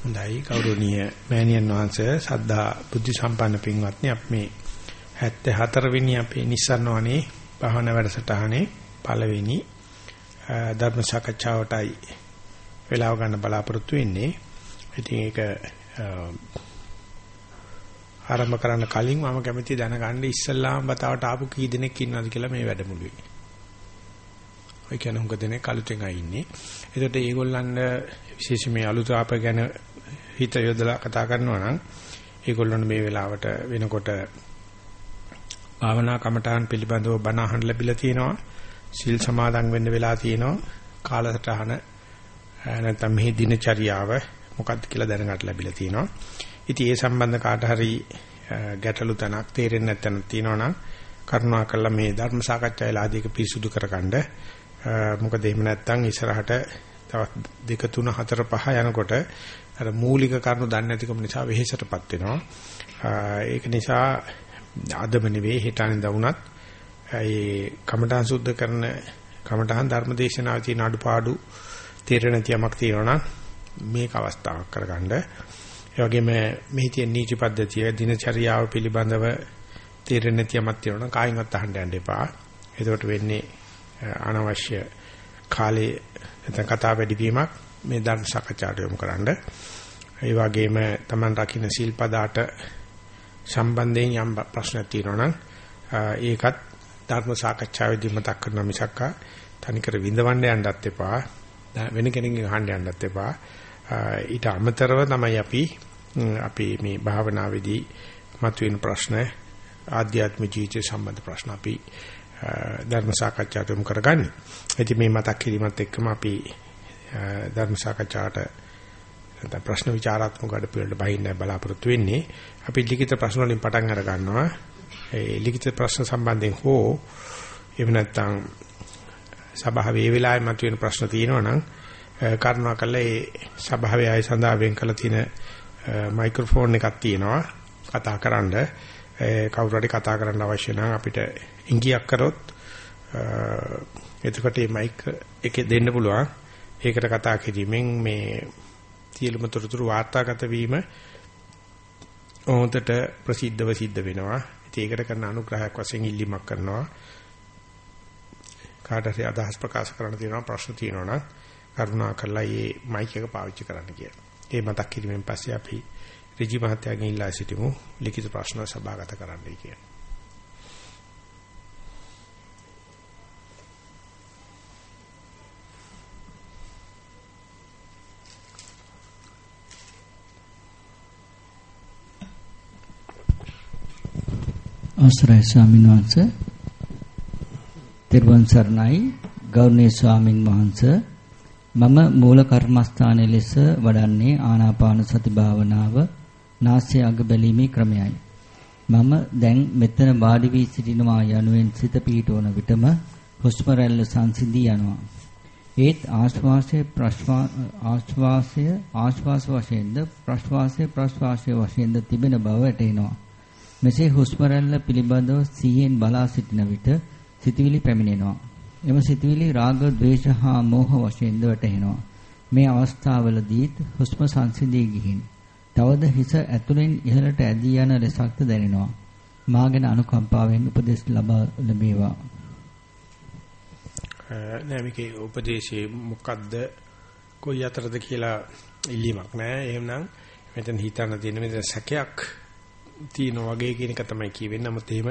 හොඳයි ගෞරවනීය මෑණියන් වහන්සේ සද්ධා බුද්ධ සම්පන්න පින්වත්නි අපි මේ 74 වෙනි අපේ නිස්සරණවනේ භාවනා වැඩසටහනේ පළවෙනි ධර්ම සාකච්ඡාවටයි වෙලාව ගන්න බලාපොරොත්තු වෙන්නේ. ඉතින් ඒක ආරම්භ කරන්න කලින් මම කැමති දැනගන්න ඉස්සල්ලාම බතාවට ආපු කී දෙනෙක් ඉන්නවද කියලා මේ වැඩමුළුවේ. ඔය කියන්නේ හුඟ දෙනෙක් අලුතෙන් ආයි ඉන්නේ. ඒකට ඒගොල්ලන් විශේෂ මේ අලුත ආප ගැන හිත යොදලා කතා කරනවා නම් ඒගොල්ලන් මේ වෙලාවට වෙනකොට භාවනා කමඨාන් පිළිබඳව බණ අහන්න ලැබිලා තියෙනවා. සිල් සමාදන් වෙන්න වෙලා තියෙනවා. කාලසටහන නැත්නම් මේ දිනචරියාව මොකක්ද කියලා දැනගන්න ලැබිලා තියෙනවා. ඉතින් ඒ සම්බන්ධ කාට හරි ගැටලු තනක් තේරෙන්නේ නැත්නම් තියෙනවනම් කරුණාකරලා මේ ධර්ම සාකච්ඡාවේ ආදීක පිරිසුදු කරගන්න. මොකද එහෙම නැත්නම් ඉස්සරහට තවත් දෙක තුන හතර පහ යනකොට අර මූලික කරුණු දන්නේ නැතිකම නිසා වෙහෙසටපත් වෙනවා. ඒක නිසා අදම නෙවෙයි හෙටානේ දවුනත් ඒ කමඨාන් සුද්ධ කරන කමඨාන් ධර්මදේශනාවේ තියෙන අඩුපාඩු තේරෙන තියමක් තියෙනවා මේක අවස්ථාවක් කරගන්න. ඒ වගේම මෙහි තියෙන නීති පද්ධතිය දිනචරියාව පිළිබඳව තේරෙන තියමක් තියෙනවා කායින්වත් අහන්න යන්න එපා. එතකොට වෙන්නේ අනවශ්‍ය කාලේ නැත්නම් කතා වැඩි වීමක් මේ ධර්ම සාකච්ඡාට යොමු කරන්න. ඒ වගේම Taman රකින්න සීල්පදාට සම්බන්ධයෙන් යම් ප්‍රශ්නක් තියෙනවා නම් ඒකත් ධර්ම සාකච්ඡාවේදී මතක් කරන මිසක්ක තනිකර විඳවන්න යන්නත් එපා. වෙන කෙනෙක්ගෙන් අහන්න යන්නත් එපා. ඊට අමතරව තමයි අපි අපි මේ භාවනාවේදී මතුවෙන ප්‍රශ්න ආධ්‍යාත්මික ජීවිතය සම්බන්ධ ප්‍රශ්න අපි ධර්ම සාකච්ඡාට යොමු කරගන්නේ. ඉතින් මේ මතක් කිරීමත් එක්කම අපි ධර්ම සාකච්ඡාට නැත්නම් ප්‍රශ්න විචාරාත්මක වැඩපිළිවෙලට බහින්න බලාපොරොත්තු වෙන්නේ. අපි ලිඛිත ප්‍රශ්න වලින් පටන් අර ගන්නවා. ඒ ලිඛිත ප්‍රශ්න සම්බන්ධයෙන් හෝ එහෙම නැත්නම් සභාවේ මේ වෙලාවේ මතුවෙන ප්‍රශ්න තියෙනවා නම් කරුණාකරලා ඒ සභාවේ ආය සඳහා වෙන් කළ තියෙන මයික්‍රොෆෝන් එකක් තියෙනවා කතා කරන්න. කවුරු හරි කතා කරන්න අවශ්‍ය නම් අපිට ඉංගියක් කරොත් එතකොට මේ මයික් එකේ දෙන්න පුළුවන්. ඒකට කතා කිරීමෙන් මේ සියලුම තොරතුරු වාර්තාගත වීම හොඳට ප්‍රසිද්ධව සිද්ධ වෙනවා. ඉතින් ඒකට කරන අනුග්‍රහයක් වශයෙන් ඉල්ලීමක් කරනවා. කාට හරි අදහස් ප්‍රකාශ කරන්න තියෙනවා ප්‍රශ්න තියෙනවා නම් කරුණා කරලා මේ මයික් එක පාවිච්චි කරන්න කියලා. ඒ මතක් කිරීමෙන් පස්සේ අපි ඍජු මහත්තයාගෙන් ඉල්ලා සිටිමු. ලිඛිත ප්‍රශ්න සභාගත කරන්නයි කියලා. අවසරයි ස්වාමීන් වහන්සේ. තෙරුවන් සරණයි. ගෞරවනීය ස්වාමින් වහන්සේ. මම මූල කර්මස්ථානයේ ලෙස වඩන්නේ ආනාපාන සති භාවනාව නාසය අග බැලීමේ ක්‍රමයයි මම දැන් මෙතන වාඩි වී සිටිනවා යනුවෙන් සිත පීඩවන විටම හුස්ම රැල්ල සංසිඳී යනවා ඒත් ආශ්වාසය ආශ්වාසය ආශ්වාස වශයෙන්ද ප්‍රශ්වාසය ප්‍රශ්වාසය වශයෙන්ද තිබෙන බව වැටහෙනවා මෙසේ හුස්ම රැල්ල පිළිබඳව සිහියෙන් බලා සිටින විට සිතවිලි පැමිණෙනවා. එම සිතවිලි රාග, ద్వේෂ හා මෝහ වශයෙන්ද වැටහෙනවා. මේ අවස්ථාවලදීත් හුස්ම සංසිඳී ගිහින් තවද හිස ඇතුලෙන් ඉහළට ඇදී යන ලෙසක්ද දැනෙනවා. මාගෙන අනුකම්පාවෙන් උපදෙස් ලබා ලැබේවා. නෑ මේකේ උපදේශයේ මොකද්ද කොයි අතරද කියලා ඉල්ලීමක් නෑ. එහෙමනම් මෙතන හිතන්න තියෙන මෙතන සැකයක් තියෙනවා වගේ කියන එක තමයි කියවෙන්නේ. නමුත් එහෙම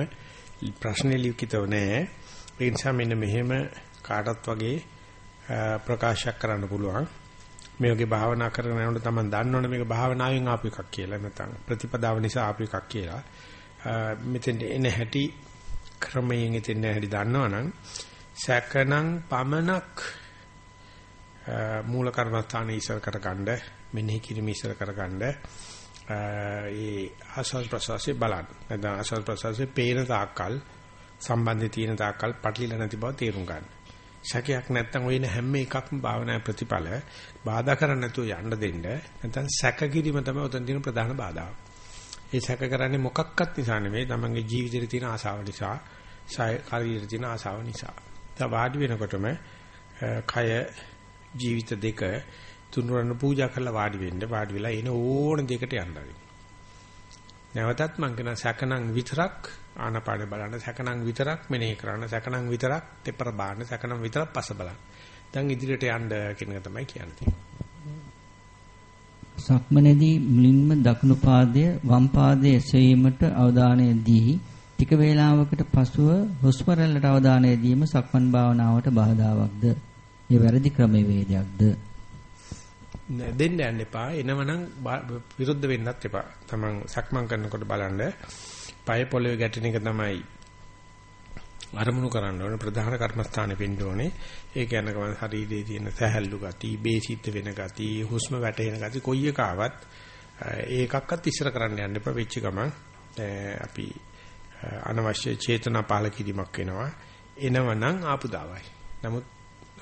ප්‍රශ්නේ ලිඛිතව නෑ. ඒ නිසා මෙන්න මෙහෙම කාටත් වගේ ප්‍රකාශයක් කරන්න පුළුවන්. මේ වගේ භාවනා කරගෙන යනකොට තමයි දන්නවනේ මේක භාවනාවෙන් ආපු එකක් කියලා. නැත්නම් ප්‍රතිපදාව නිසා ආපු එකක් කියලා. මෙතෙන්ට එන හැටි ක්‍රමයෙන් එතෙන් හැටි දන්නවනම් සැකනම් පමනක් මූල කර්මස්ථාන ඉස්සර කරගන්න මෙනෙහි කිරීම ඉස්සර කරගන්න ඒ ආස්වාද ප්‍රසවාසයේ බලන්න. නැත්නම් ආස්වාද ප්‍රසවාසයේ පේන තාක්කල් සම්බන්ධය තියෙන තාක්කල් පටලිලා නැති බව තේරුම් ගන්න. ශකයක් නැත්නම් ඔය හැම එකක්ම භාවනා ප්‍රතිඵල බාධා කරන්නේ නැතුව යන්න දෙන්න. නැත්නම් සැක කිරීම තමයි උතන් තියෙන ප්‍රධාන බාධාව. ඒ සැක කරන්නේ මොකක්වත් නිසා නෙමෙයි තමන්ගේ ජීවිතේ තියෙන ආසාව නිසා, ශාරීරික තියෙන ආසාව නිසා. දැන් වාඩි වෙනකොටම කය ජීවිත දෙක තුනුරන්න පූජා කරලා වාඩි වෙන්න වාඩි වෙලා එන ඕන දෙයකට යන්න නැවතත් මං කියන සැකනම් විතරක් ආනපාන බලන්න සැකනම් විතරක් මෙනෙහි කරන්න සැකනම් විතරක් තෙපර බාන්න සැකනම් විතරක් පස බලන්න. දැන් ඉදිරියට යන්න කියන එක තමයි කියන්නේ. සක්මනේදී මුලින්ම දකුණු පාදය වම් පාදයේ එසවීමට අවධානය දී ටික වේලාවකට පසුව හුස්ම රැල්ලට අවධානය දීම සක්මන් භාවනාවට බාධාවත්ද? ඒ වැරදි ක්‍රමවේදයක්ද? දෙන්න යන්න එපා. එනවනම් විරුද්ධ වෙන්නත් එපා. තමන් සක්මන් කරනකොට බලන්න පය පොළවේ ගැටෙන එක තමයි අරමුණු කරන්න ඕනේ ප්‍රධාන කර්මස්ථානෙ වෙන්න ඕනේ. ඒ කියන්නේ කම ශරීරයේ තියෙන සැහැල්ලු ගති, බේසිත වෙන ගති, හුස්ම වැටෙන ගති කොයි එක ආවත් ඒකක්වත් ඉස්සර කරන්න යන්න එපා වෙච්ච ගමන් අපි අනවශ්‍ය චේතනා පාල කිරීමක් වෙනවා. එනවනම් ආපුදාවයි. නමුත්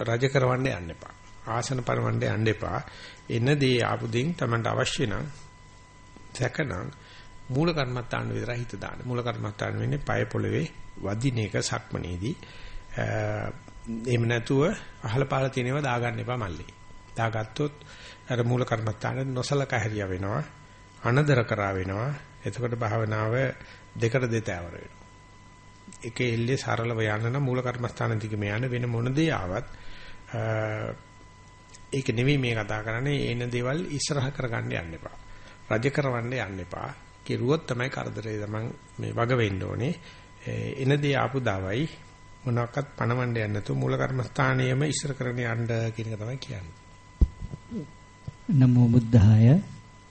රජ කරවන්න යන්න එපා. ආසන පරවන්න යන්න එපා. එන දේ ආපු දෙයින් Tamanට අවශ්‍ය නම් සැකනම් මූල කර්මත්තාන විතරයි හිත දාන්න. මූල කර්මත්තාන වෙන්නේ පය පොළවේ වදින එක සක්මනේදී. එහෙම නැතුව අහල පාල තියෙනවා දාගන්න එපා මල්ලේ. දාගත්තොත් අර මූල කර්මත්තාන නොසලකා හැරියා වෙනවා. අනදර කරා වෙනවා. එතකොට භාවනාව දෙකට දෙතෑවර වෙනවා. එකේ එල්ලේ සරලව යන්න නම් මූල කර්මස්ථාන දිගම යන්න වෙන මොන දේ ආවත් ඒක නෙවෙයි මේ කතා කරන්නේ එන දේවල් ඉස්සරහ කරගන්න යන්න එපා. රජ කරවන්න යන්න එපා. කෙරුවොත් තමයි කරදරේ තමන් මේ වග වෙන්න ඕනේ. එන දේ ආපු දාවයි මොනවාක්වත් පණවන්න යන්න නැතුව මූල කර්මස්ථානියම ඉස්සර කරගෙන යන්න කියන එක තමයි කියන්නේ. නමෝ බුද්ධාය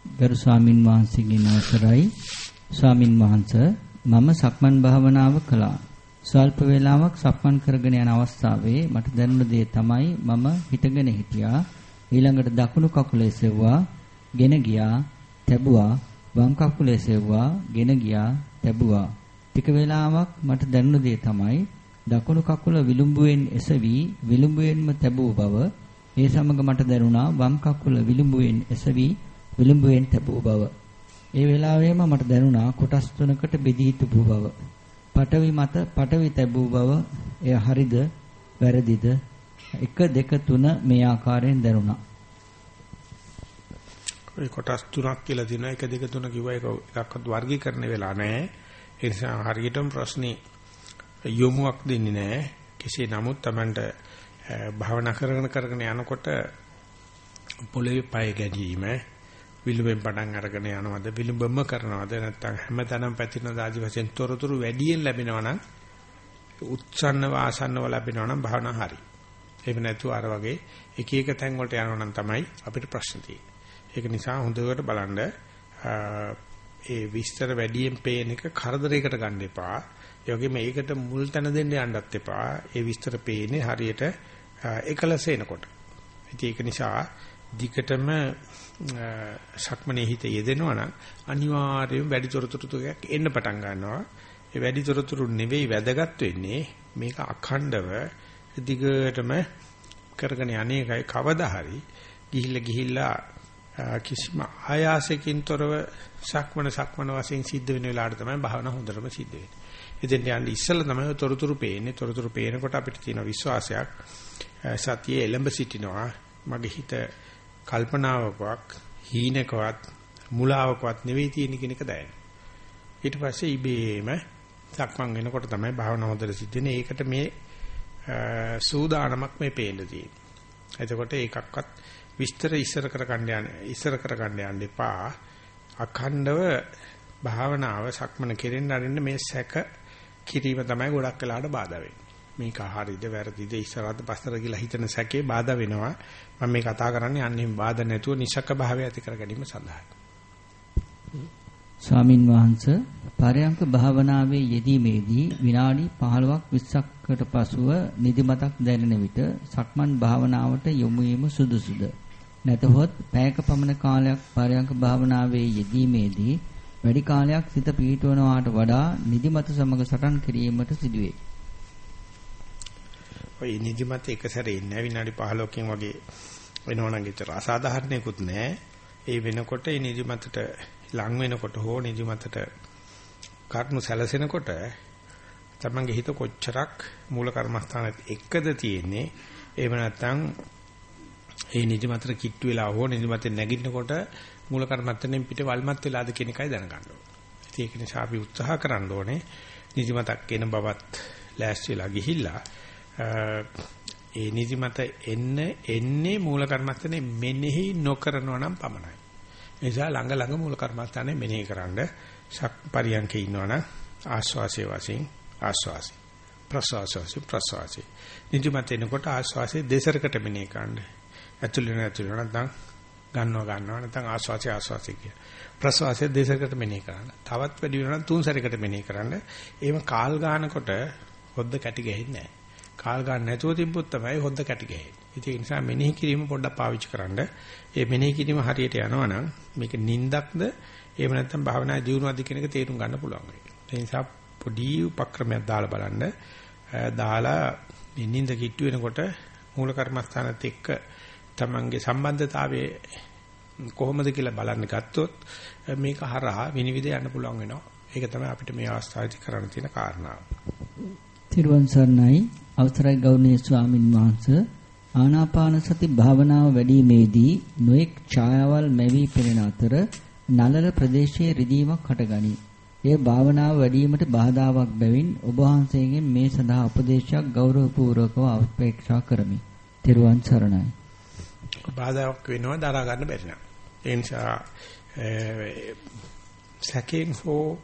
ගරු ස්වාමින් වහන්සේගෙන් අවසරයි ස්වාමින් වහන්සේ මම සක්මන් භාවනාව කළා. ස්වල්ප වේලාවක් සක්මන් කරගෙන යන අවස්ථාවේ මට දැනුණ දේ තමයි මම හිටගෙන හිටියා. ඊළඟට දකුණු කකුල එසෙව්වා, ගෙන ගියා, තැබුවා, වම් කකුල එසෙව්වා, ගෙන ගියා, තැබුවා. ටික වේලාවක් මට දැනුණ දේ තමයි දකුණු කකුල විලුඹුවෙන් එසවි විලුඹුවෙන්ම තැබූ බව. ඒ සමග මට දැනුණා වම් කකුල විලුඹුවෙන් එසවි විලුඹුවෙන් තැබූ බව. ඒ වෙලාවෙම මට දැනුණා කොටස් තුනකට බෙදී තිබූ බව. පටවි මත පටවි තැබූ බව එය හරිද වැරදිද 1 2 3 මේ ආකාරයෙන් දැනුණා. ඒ කොටස් තුනක් කියලා දිනවා 1 2 3 කිව්වා ඒක එකක්වත් වර්ගීකරණය වෙලා නැහැ. ඒ නිසා හරියටම ප්‍රශ්නේ යොමුවක් දෙන්නේ නැහැ. කෙසේ නමුත් Tamanට භාවනා කරගෙන කරගෙන යනකොට පොළවේ පය ගැනීම විලුඹෙන් පටන් අරගෙන යනවද විලුඹම කරනවද නැත්නම් හැමතැනම පැතිරෙන ආදි වශයෙන් තොරතුරු වැඩියෙන් ලැබෙනවා නම් උත්සන්න වාසන්නව ලැබෙනවා නම් භාවනා හරි. එහෙම නැතුව අර වගේ එක එක තැන් වලට යනවා නම් තමයි අපිට ප්‍රශ්න තියෙන්නේ. ඒක නිසා හොඳට බලන්න ඒ විස්තර වැඩියෙන් පේන එක කරදරයකට ගන්න එපා. ඒ වගේම ඒකට මුල් තැන දෙන්න යන්නත් එපා. ඒ විස්තර පේන්නේ හරියට එකලස එනකොට. ඒක නිසා දිගටම සක්මනේ හිත යෙදෙනවා නම් අනිවාර්යයෙන් වැඩි තොරතුරු ටිකක් එන්න පටන් ගන්නවා. ඒ වැඩි තොරතුරු නෙවෙයි වැදගත් වෙන්නේ මේක අඛණ්ඩව දිගටම කරගෙන යන්නේකයි කවදා හරි ගිහිල්ලා ගිහිල්ලා කිසිම ආයාසකින් තොරව සක්මන සක්මන වශයෙන් සිද්ධ වෙන වෙලාවට තමයි භාවනා හොඳටම සිද්ධ වෙන්නේ. ඉතින් යන්නේ ඉස්සෙල්ලා තමයි තොරතුරු පේන්නේ. තොරතුරු පේනකොට අපිට තියෙන විශ්වාසයක් සතියේ එළඹ සිටිනවා. මගේ හිත කල්පනාවකවත් හීනකවත් මුලාවකවත් නෙවෙයි තියෙන කෙනෙක් දැනෙන. ඊට පස්සේ ඉබේම සක්මන් වෙනකොට තමයි භාවනාව හොඳට සිද්ධ වෙන්නේ. ඒකට මේ සූදානමක් මේ පේන්න තියෙන්නේ. එතකොට ඒකක්වත් විස්තර ඉස්සර කරගන්න යන්න ඉස්සර කරගන්න යන්න එපා. අඛණ්ඩව භාවනාව සක්මන කෙරෙන්න අරින්න මේ සැක කිරීම තමයි ගොඩක් වෙලාට බාධා වෙන්නේ. මේක හරියද වැරදිද ඉස්සරහට පස්සට කියලා හිතන සැකේ බාධා වෙනවා. මම මේ කතා කරන්නේ අන්නේ බාධා නැතුව නිසක භාවය ඇති කර ගැනීම සඳහායි. ස්වාමින් වහන්සේ පරයන්ක භාවනාවේ යෙදීමේදී විනාඩි 15ක් 20කට පසුව නිදිමතක් දැනෙන විට සක්මන් භාවනාවට යොමු වීම සුදුසුද නැතහොත් පැයක පමණ කාලයක් පරයන්ක භාවනාවේ යෙදීමේදී වැඩි කාලයක් සිත පීඩවනවාට වඩා නිදිමත සමග සටන් කිරීමට සිදුවේ. ඔය නිදිමත එක සැරේ ඉන්නේ විනාඩි 15කින් වගේ වෙනවනම් ඒතර අසාධාරණයකුත් නැහැ. ඒ වෙනකොට ඒ නිදිමතට ලං වෙනකොට හෝ නිදිමතට කර්ම සැලසෙනකොට තමන්ගේ හිත කොච්චරක් මූල කර්මස්ථානෙත් එක්කද තියෙන්නේ එහෙම නැත්නම් ඒ නිදිමතට කිට්ටු වෙලා හෝ නිදිමතෙන් නැගිටිනකොට මූල කර්මත්තෙන් පිට වල්මත් වෙලාද කියන එකයි දැනගන්න ඕනේ. ඒක නිසා අපි උත්සාහ කරන්න ඕනේ නිදිමතක් එන බවත් ලෑස්ති වෙලා ගිහිල්ලා ඒ නිදිමත එන්න එන්නේ මූල කර්මස්ථානේ මෙනෙහි නොකරනවා නම් පමණයි. ඒ නිසා ළඟ ළඟ මූල කර්මස්ථානේ මෙනෙහි කරන්න ශක් පරියන්කේ ඉන්නවනම් ආස්වාසේ වශයෙන් ආස්වාසේ ප්‍රසවාසයේ ප්‍රසවාසයේ නිදිමත එනකොට ආස්වාසේ දෙසරකට මෙනෙහි කරන්න. ඇතුළේ නැතුළේ නැත්නම් ගන්නවා ගන්නවා නැත්නම් ආස්වාසේ ආස්වාසේ කිය. ප්‍රසවාසයේ දෙසරකට මෙනෙහි කරන්න. තවත් වැඩි වෙනවා නම් තුන් සැරයකට මෙනෙහි කරන්න. එහෙම කාල් ගන්නකොට හොද්ද කැටි ගහන්නේ නැහැ. කාල් ගන්න නැතුව තිබ්බොත් තමයි හොද්ද කැටි ගහන්නේ. ඒ නිසා මෙනෙහි කිරීම පොඩ්ඩක් පාවිච්චි කරන්න. ඒ මෙනෙහි කිරීම හරියට යනවා නම් මේක නින්දක්ද එහෙම නැත්නම් භාවනා දියුණුවක්ද කියන එක තේරුම් ගන්න පුළුවන් වෙයි. ඒ නිසා පොඩි උපක්‍රමයක් දාලා බලන්න. දාලා මේ නින්ද කිට්ටු වෙනකොට මූල කර්මස්ථානත් එක්ක තමන්ගේ සම්බන්ධතාවය කොහොමද කියලා බලන්න ගත්තොත් මේක හරහා විනිවිද යන්න පුළුවන් වෙනවා. ඒක තමයි අපිට මේ අවස්ථාවේදී කරන්න තියෙන කාරණාව. තිරුවන් සරණයි අවසරයි ගෞරවනීය ස්වාමින් වහන්සේ ආනාපාන සති භාවනාව වැඩිීමේදී නොඑක් ඡායාවල් මැවි පෙනෙන අතර නලල ප්‍රදේශයේ රිදීමක් හටගනී. එය භාවනාව වැඩිවීමට බාධාවක් බැවින් ඔබ වහන්සේගෙන් මේ සඳහා උපදේශයක් ගෞරවපූර්වකව අපේක්ෂා කරමි. තිරුවන් සරණයි. බාධාවක් වෙනවා දරා ගන්න බැරි නම්. ඒ නිසා සැකෙන් හෝ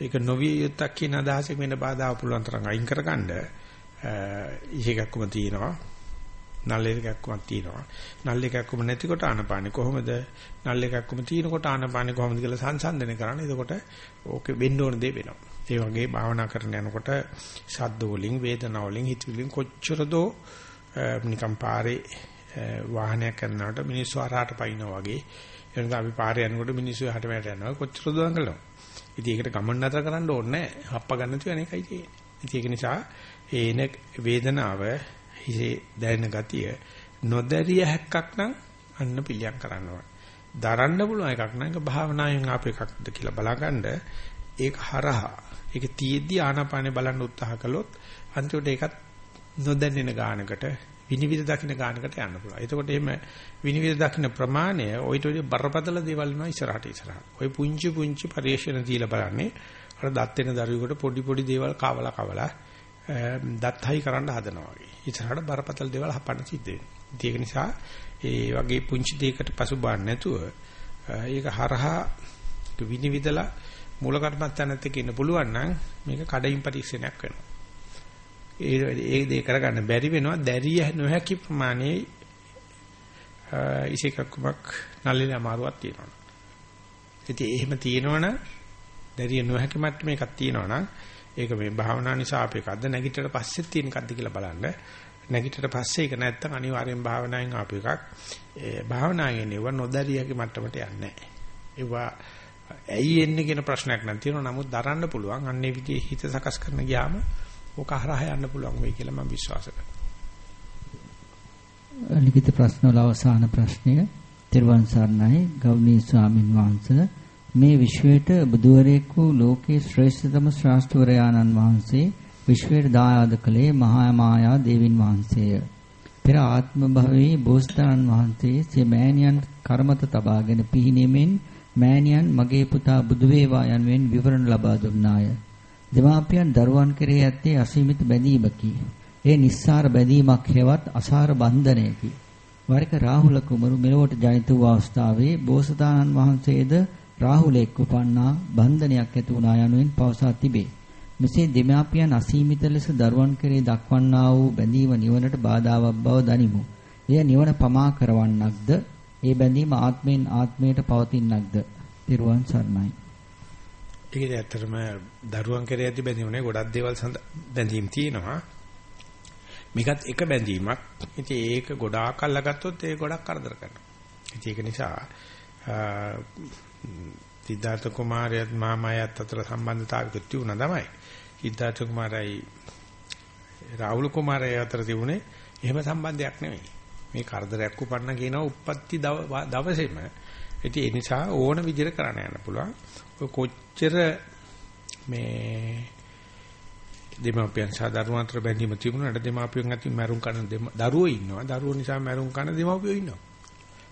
ඒක නොවිය යුත්තක් කියන අදහසෙන් වෙන බාධා පුළුවන් තරම් අයින් කරගන්න ඉහිගක්කම තියෙනවා. නල් එකක්කමක් තියෙනවා. නල් එකක්කම නැතිකොට ආනපානෙ කොහොමද? නල් එකක්කම තියෙනකොට ආනපානෙ කොහොමද කියලා සංසන්දනය කරන්නේ. එතකොට ඕකේ වෙන්න ඕන දේ වෙනවා. ඒ වගේ භාවනා කරන යනකොට ශබ්ද වලින් වේදනා වලින් හිතවිලින් කොච්චරදෝ නිකම් පාරේ වාහනයක් කරනකොට මිනිස්සු අරහට පයින්නවා වගේ එනකම් අපි පාරේ යනකොට මිනිස්සු යහට මෙහාට යනවා කොච්චර දුරන් කළා ඉතින් ඒකට ගමන් නතර කරන්න ඕනේ නැහැ. හප්ප ගන්න තියෙන එකයි තියෙන්නේ. ඉතින් ඒක නිසා ඒන වේදනාව හිසේ දැනෙන ගතිය නොදැරිය හැක්කක් නම් අන්න පිළියම් කරනවා. දරන්න පුළුවන් එකක් නම් ඒක භාවනාවෙන් ආපු එකක්ද කියලා බලාගන්න ඒක හරහා ඒක තියෙද්දි ආනාපානේ බලන්න උත්සාහ කළොත් අන්තිමට ඒකත් නොදැන්නෙන ගානකට විනිවිද දකින්න ගානකට යන්න පුළුවන්. එතකොට එහෙම විනිවිද දකින්න ප්‍රමාණය ඔయిత ඔය බරපතල දේවල් නෝ ඉස්සරහට ඉස්සරහට. ඔය පුංචි පුංචි පරිශ්‍රණ දීලා බලන්නේ අර දත් වෙන දරුවෙකුට පොඩි පොඩි දේවල් කවලා කවලා දත් හයි කරන්න හදනවා වගේ. ඉස්සරහට බරපතල දේවල් හපන්න සිද්ධ වෙනවා. ඒක නිසා ඒ වගේ පුංචි දෙයකට පසුබාන්න නැතුව ඒක හරහා විනිවිදලා මූල කර්මත්තනත් එක්ක ඉන්න පුළුවන් නම් මේක කඩින් පරීක්ෂණයක් වෙනවා. ඒ ඒ දේ කරගන්න බැරි වෙනවා දැරිය නොහැකි ප්‍රමාණයේ ඉසිකක්කමක් නල්ලේ අමාරුවක් තියෙනවා. ඉතින් එහෙම තියෙනවනම් දැරිය නොහැකි මට්ටමේ එකක් තියෙනවනම් ඒක මේ භාවනා නිසා අපේ එකක්ද නැගිටට පස්සෙත් තියෙන එකක්ද කියලා බලන්න. නැගිටට පස්සේ ඒක නැත්තම් අනිවාර්යෙන් භාවනාවෙන් ආපු එකක්. ඒ භාවනාවෙන් ඒව නොදැරියගේ මට්ටමට යන්නේ නැහැ. ඒවා ඇයි එන්නේ කියන ප්‍රශ්නයක් නම් තියෙනවා. නමුත් දරන්න පුළුවන්. අන්නේ විදිහේ හිත සකස් කරන ගියාම ඕක හරහා යන්න පුළුවන් වෙයි කියලා මම විශ්වාස කරනවා. ලිඛිත ප්‍රශ්න වල අවසාන ප්‍රශ්නය තිරුවන් සරණයි ගෞණීය ස්වාමින් වහන්සේ මේ විශ්වයට බුදුවරයෙකු ලෝකේ ශ්‍රේෂ්ඨතම ශ්‍රාස්ත්‍රවරයාණන් වහන්සේ විශ්වයට දායාද කළේ මහා මායා දේවින් වහන්සේය. පෙර ආත්ම භවයේ බෝසතාණන් වහන්සේ සේ මෑණියන් කර්මත තබාගෙන පිහිනීමෙන් මෑණියන් මගේ පුතා බුදු වේවා යනුවෙන් විවරණ ලබා දුන්නාය. දෙමාපියන් දරුවන් කෙරෙහි ඇත්තේ අසීමිත බැඳීමකි. ඒ නිස්සාර බැඳීමක් හේවත් අසාර බන්ධනයකි. වරික රාහුල කුමරු මෙලොවට ජනිත වූ අවස්ථාවේ බෝසතාණන් වහන්සේද රාහුලෙක් උපන්නා බන්ධනයක් ඇති වුණා යනුවෙන් පවසා තිබේ. මෙසේ දෙමාපියන් අසීමිත ලෙස දරුවන් කෙරෙහි දක්වන්නා වූ බැඳීම නිවනට බාධාවක් බව දනිමු. එය නිවන පමා කරවන්නක්ද? ඒ බැඳීම ආත්මෙන් ආත්මයට පවතින්නක්ද? තිරුවන් සරණයි. ඒකද ඇත්තටම දරුවන් කෙරේ ඇති බැඳීමනේ ගොඩක් දේවල් බැඳීම් තියෙනවා. මේකත් එක බැඳීමක්. ඉතින් ඒක ගොඩාක් අල්ලගත්තොත් ඒක ගොඩක් කරදර කරනවා. ඉතින් ඒක නිසා සිද්ධාර්ථ කුමාරයාත් මාමායත් අතර සම්බන්ධතාවයක් තියුණා තමයි. සිද්ධාර්ථ කුමාරයි රාහුල කුමාරයා අතර තිබුණේ එහෙම සම්බන්ධයක් නෙවෙයි. මේ කරදරයක් උපන්න කියනවා උප්පත්ති දවසේම. ඉතින් ඒ නිසා ඕන විදිහට කරන්න යන්න පුළුවන්. ඔය කොච්චර මේ දෙමාපියන් සහ දරුවන් අතර බැඳීම තිබුණාට දෙමාපියන් අතින් මරුන් කන දරුවෝ ඉන්නවා. දරුවෝ නිසා මරුන් කන දෙමාපියෝ ඉන්නවා.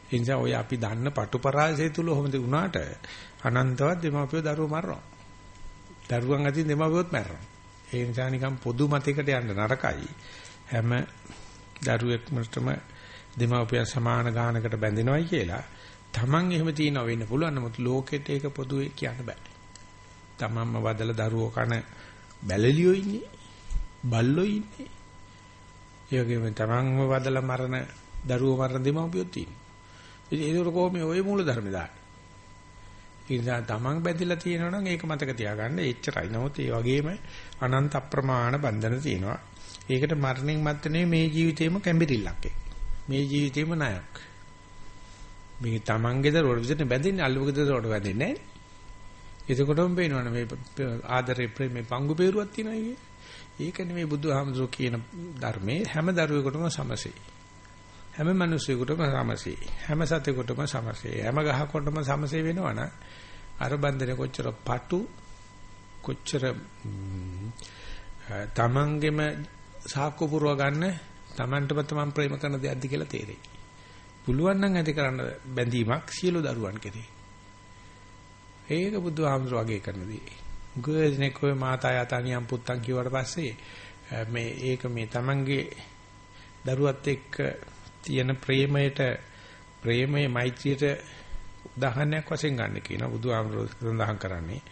ඒ නිසා ඔය අපි දන්න පටුපරාසය තුල කොහොමද වුණාට අනන්තවත් දෙමාපියෝ දරුවෝ මරනවා. දරුවන් අතින් දෙමාපියොත් මරනවා. ඒ නිසා නිකන් පොදු මතයකට යන්න නරකයි. හැම දරුවෙක්මටම දෙමාපියන් සමාන ගානකට බැඳෙනවයි කියලා Taman එහෙම තියනවා වෙන්න පුළුවන් නමුත් ලෝකෙට ඒක පොදුවේ කියන්න බෑ. Tamanම වදලා දරුවෝ කන බැලලියෝ ඉන්නේ. බල්ලෝ ඉන්නේ. ඒ වගේම Tamanම වදලා මරණ දරුවෝ මරණ දෙමාපියොත් ඉන්නේ. ඉතින් ඒක කොහොමද ওই මූල ධර්ම දාන්නේ? ඒ නිසා තමන් බැඳිලා තියෙනවා නම් ඒක මතක තියාගන්න එච්චරයි. නමුත් ඒ වගේම අනන්ත අප්‍රමාණ බන්ධන තියෙනවා. ඒකට මරණින් මත්තනේ මේ ජීවිතේම කැඹිරිල්ලක් මේ ජීවිතේම ණයක්. මේ තමන්ගේ දරුවෝ විදිහට බැඳින්නේ අල්ලුවගේ දරුවෝ බැඳින්නේ නැහැ. එතකොටම පේනවනේ මේ ආදරේ ප්‍රේමේ පංගු peerුවක් තියෙනවා කියේ. ඒක නෙමෙයි බුදුහාමුදුරුවෝ කියන ධර්මයේ හැම දරුවෙකුටම සමසේ. හැම මිනිසෙකුටම සමසේ. හැම සතෙකුටම සමසේ. හැම ගහකොටම සමසේ වෙනවනම් අර බන්ධනේ කොච්චර පටු කොච්චර තමන්ගෙම සාක්කු පුරව ගන්න තමන්ටම තමන් ප්‍රේම කරන දෙයක්ද කියලා තේරෙයි. පුළුවන් නම් ඇති කරන්න බැඳීමක් සියලු දරුවන් කෙරේ. ඒක බුදුහාමුදුර වගේ කරන දේ. ගොඩනෙක් ඔය මාතා යතනියම් පුත්තන් කිව්වට පස්සේ මේ ඒක මේ තමන්ගේ දරුවත් එක්ක තියෙන ප්‍රේමයට ප්‍රේමයේ මෛත්‍රියට උදාහරණයක් වශයෙන් ගන්න කියනවා බුදුහාමුදුරුවෝ සඳහන් කරන්නේ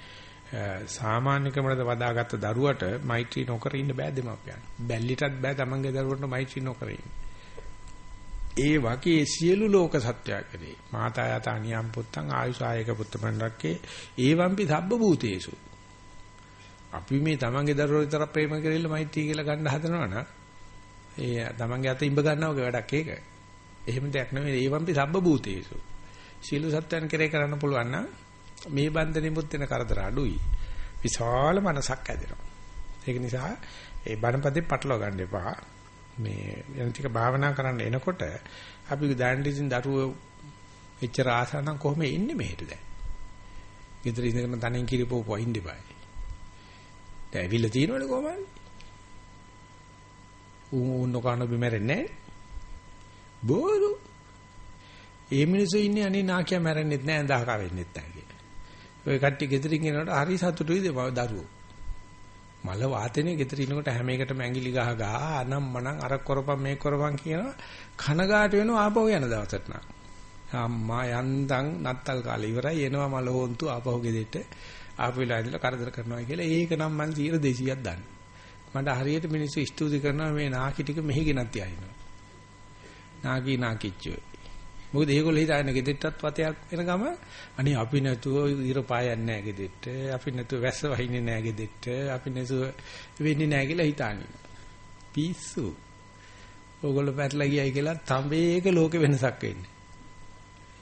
සාමාන්‍ය ක්‍රමවලද වදාගත්ත දරුවට මෛත්‍රී නොකර ඉන්න බෑ දෙමාපියන්. බැල්ලිටත් බෑ තමන්ගේ දරුවට මෛත්‍රී නොකර ඉන්න. ඒ වගේ සියලු ලෝක සත්‍යය කරේ මාතා යත අනියම් පුත්තං ආයුසායක පුත්තමණ්ඩක්කේ ඒවම්පි සබ්බ භූතේසු. අපි මේ තමන්ගේ දරුවෝ විතර ප්‍රේම කරilla මෛත්‍රී කියලා ගන්න හදනවනම් ඒ තමන්ගේ අත ඉඹ ගන්නවා වගේ වැඩක් ඒක. එහෙම දෙයක් නෙවෙයි ඒවම්පි සබ්බ භූතේසු. සියලු සත්‍යයන් කෙරේ කරන්න පුළුවන් නම් මේ බන්ධනෙමුත් වෙන කරදර අඩුයි. විශාල මනසක් ඇදෙනවා. ඒක නිසා ඒ බණපදේ පටලවා ගන්න එපා. මේ යන ටික භාවනා කරන්න එනකොට අපි දැනටින් දරුවෝ එච්චර ආසනම් කොහොම ඉන්නේ මෙහෙට දැන්. ගෙදර ඉඳගෙන තනින් කිරිපෝ පොයින් දෙපයි. දැන් ඇවිල්ලා තියෙනවනේ කොහමද? ඌ නොකන බිමරෙන්නේ බෝරු ඒ මිනිස්සු ඉන්නේ අනේ නාකිය මැරෙන්නෙත් නෑ අඳහකා වෙන්නෙත් නෑ කියලා. ඔය කට්ටිය ගෙදරින් එනකොට හරි සතුටුයි දරුවෝ. මල වාතනේ ගෙදර ඉනකොට හැම එකටම ඇඟිලි ගහ ගහ අනම් මනම් අර කරපම් මේ කරපම් කියනවා කනගාට වෙනවා ආපහු යන දවසට නම්. අම්මා යන්තම් නත්තල් කාලේ ඉවරයි එනවා මල හොන්තු ආපහු ගෙදෙට ආපහු වෙලා ඉඳලා කරදර කරනවා කියලා ඒක නම් මං 100 200ක් දන්නේ. මට හරියට මිනිස්සු ස්තුති කරනවා මේ නාකි ටික මෙහි ගෙනත් තියාිනවා. නාකි නාකිච්චෝ. මොකද ඒගොල්ලෝ හිතන්නේ ගෙදෙට්ටත් වතයක් වෙන ගම අනේ අපි නැතුව ඉර පායන්නේ නැහැ ගෙදෙට්ට. අපි නැතුව වැස්ස වහින්නේ නැහැ ගෙදෙට්ට. අපි නැතුව වෙන්නේ නැහැ කියලා හිතානින්න. පිස්සු. ඕගොල්ලෝ පැටලා ගියයි කියලා තඹේක ලෝකෙ වෙනසක් වෙන්නේ.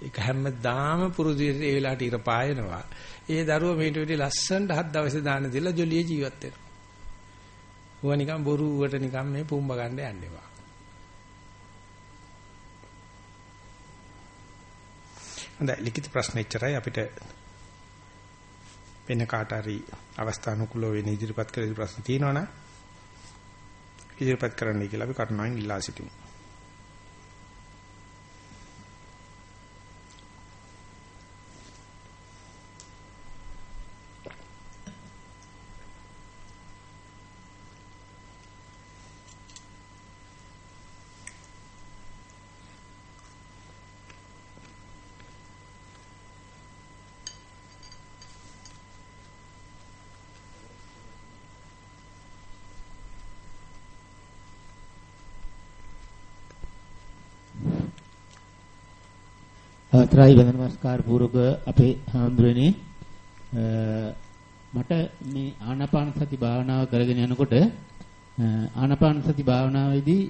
ඒක හැමදාම පුරුදු විදිහට ඒ වෙලාවට ඉර පායනවා. ඒ දරුවා මේට වෙඩි ලස්සනට හත් දවසේ දාන දෙලා ජොලියේ ජීවත් වෙනවා. ඌවා නිකන් බොරුවට නිකන් මේ පුම්බ ගන්න යන්නේවා. හොඳයි ලිඛිත ප්‍රශ්න එච්චරයි අපිට වෙන කාට හරි අවස්ථානුකූලව වෙන ඉදිරිපත් කළ යුතු ප්‍රශ්න තියෙනවනම් ඉදිරිපත් කරන්නයි කියලා අපි කරුණාවෙන් ඉල්ලා සිටිමු. අවතරයි වෙන නමස්කාර පූර්වක අපේ හාමුදුරනේ. මට මේ ආනාපාන සති භාවනාව කරගෙන යනකොට ආනාපාන සති භාවනාවේදී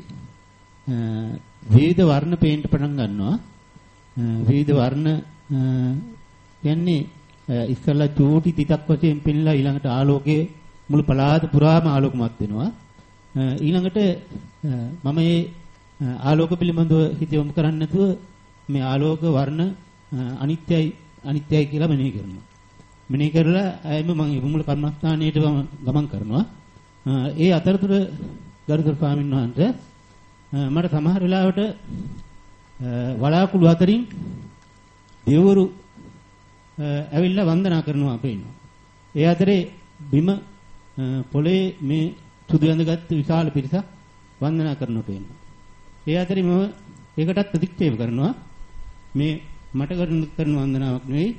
විවිධ වර්ණ පේන්න පටන් ගන්නවා. විවිධ වර්ණ කියන්නේ ඉස්සල්ලා චූටි තිතක් වශයෙන් පෙන්ලා ඊළඟට ආලෝකයේ මුළු පළාත පුරාම ආලෝකමත් වෙනවා. ඊළඟට මම මේ ආලෝක පිළිබඳව හිත යොමු කරන්නේ නැතුව මේ ආලෝක වර්ණ අනිත්‍යයි අනිත්‍යයි කියලා මෙනෙහි කරනවා. මෙනෙහි කරලා ආයෙම මම මුල කර්මස්ථානයේට ගමන් කරනවා. ඒ අතරතුර ගරුතර ස්වාමීන් වහන්සේ මට සමහර වෙලාවට වලාකුළු අතරින් දෙවරු ඇවිල්ලා වන්දනා කරනවා පේනවා. ඒ අතරේ බිම පොළේ මේ සුදු ඇඳගත් විශාල පිරිසක් වන්දනා කරනවා පේනවා. ඒ අතරේ මම ඒකටත් ප්‍රතික්ෂේප කරනවා. මේ මට කරන වන්දනාවක් නෙවෙයි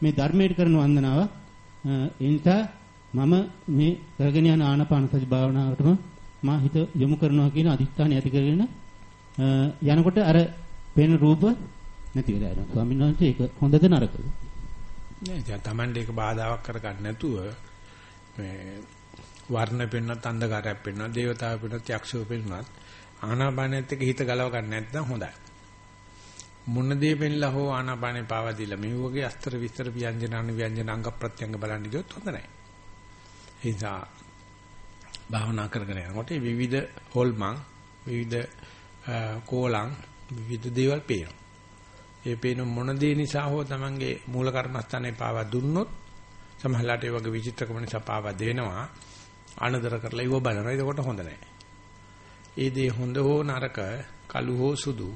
මේ ධර්මයට කරන වන්දනාවක්. ඒ නිසා මම මේ කරගෙන යන ආනාපාන සති භාවනාවටම මා හිත යොමු කරනවා කියන අදිස්ථානය ඇති කරගෙන යනකොට අර පේන රූප නැති වෙලා යනවා. ස්වාමීන් වහන්සේ ඒක හොඳද නරකද? නෑ දැන් Tamande එක බාධාවක් කරගන්න නැතුව මේ වර්ණ පෙන්වන්නත් අන්ධකාරයක් පෙන්වන්නත් දේවතාව පෙන්වන්නත් යක්ෂයෝ පෙන්වන්නත් ආනාපානෙත් එක්ක හිත ගලව ගන්න නැත්නම් හොඳයි. මොන දේ පෙන්ලා හෝ ආනාපානේ පාවා දීලා මේ වගේ අස්තර විස්තර ව්‍යංජන අනු ව්‍යංජන අංග ප්‍රත්‍යංග බලන්න ගියොත් හොඳ නැහැ. ඒ නිසා භාවනා කරගෙන යනකොට විවිධ හොල්මන් විවිධ කෝලං විවිධ දේවල් පේනවා. ඒ පේන මොන දේ නිසා හෝ Tamange මූල කර්මස්ථානේ පාවා දුන්නොත් සමහරලාට ඒ වගේ විචිත්‍රකම නිසා පාවා දෙනවා. අනදර කරලා ඉව බලනවා. එතකොට හොඳ නැහැ. ඒ දේ හොඳ හෝ නරක, කළු හෝ සුදු,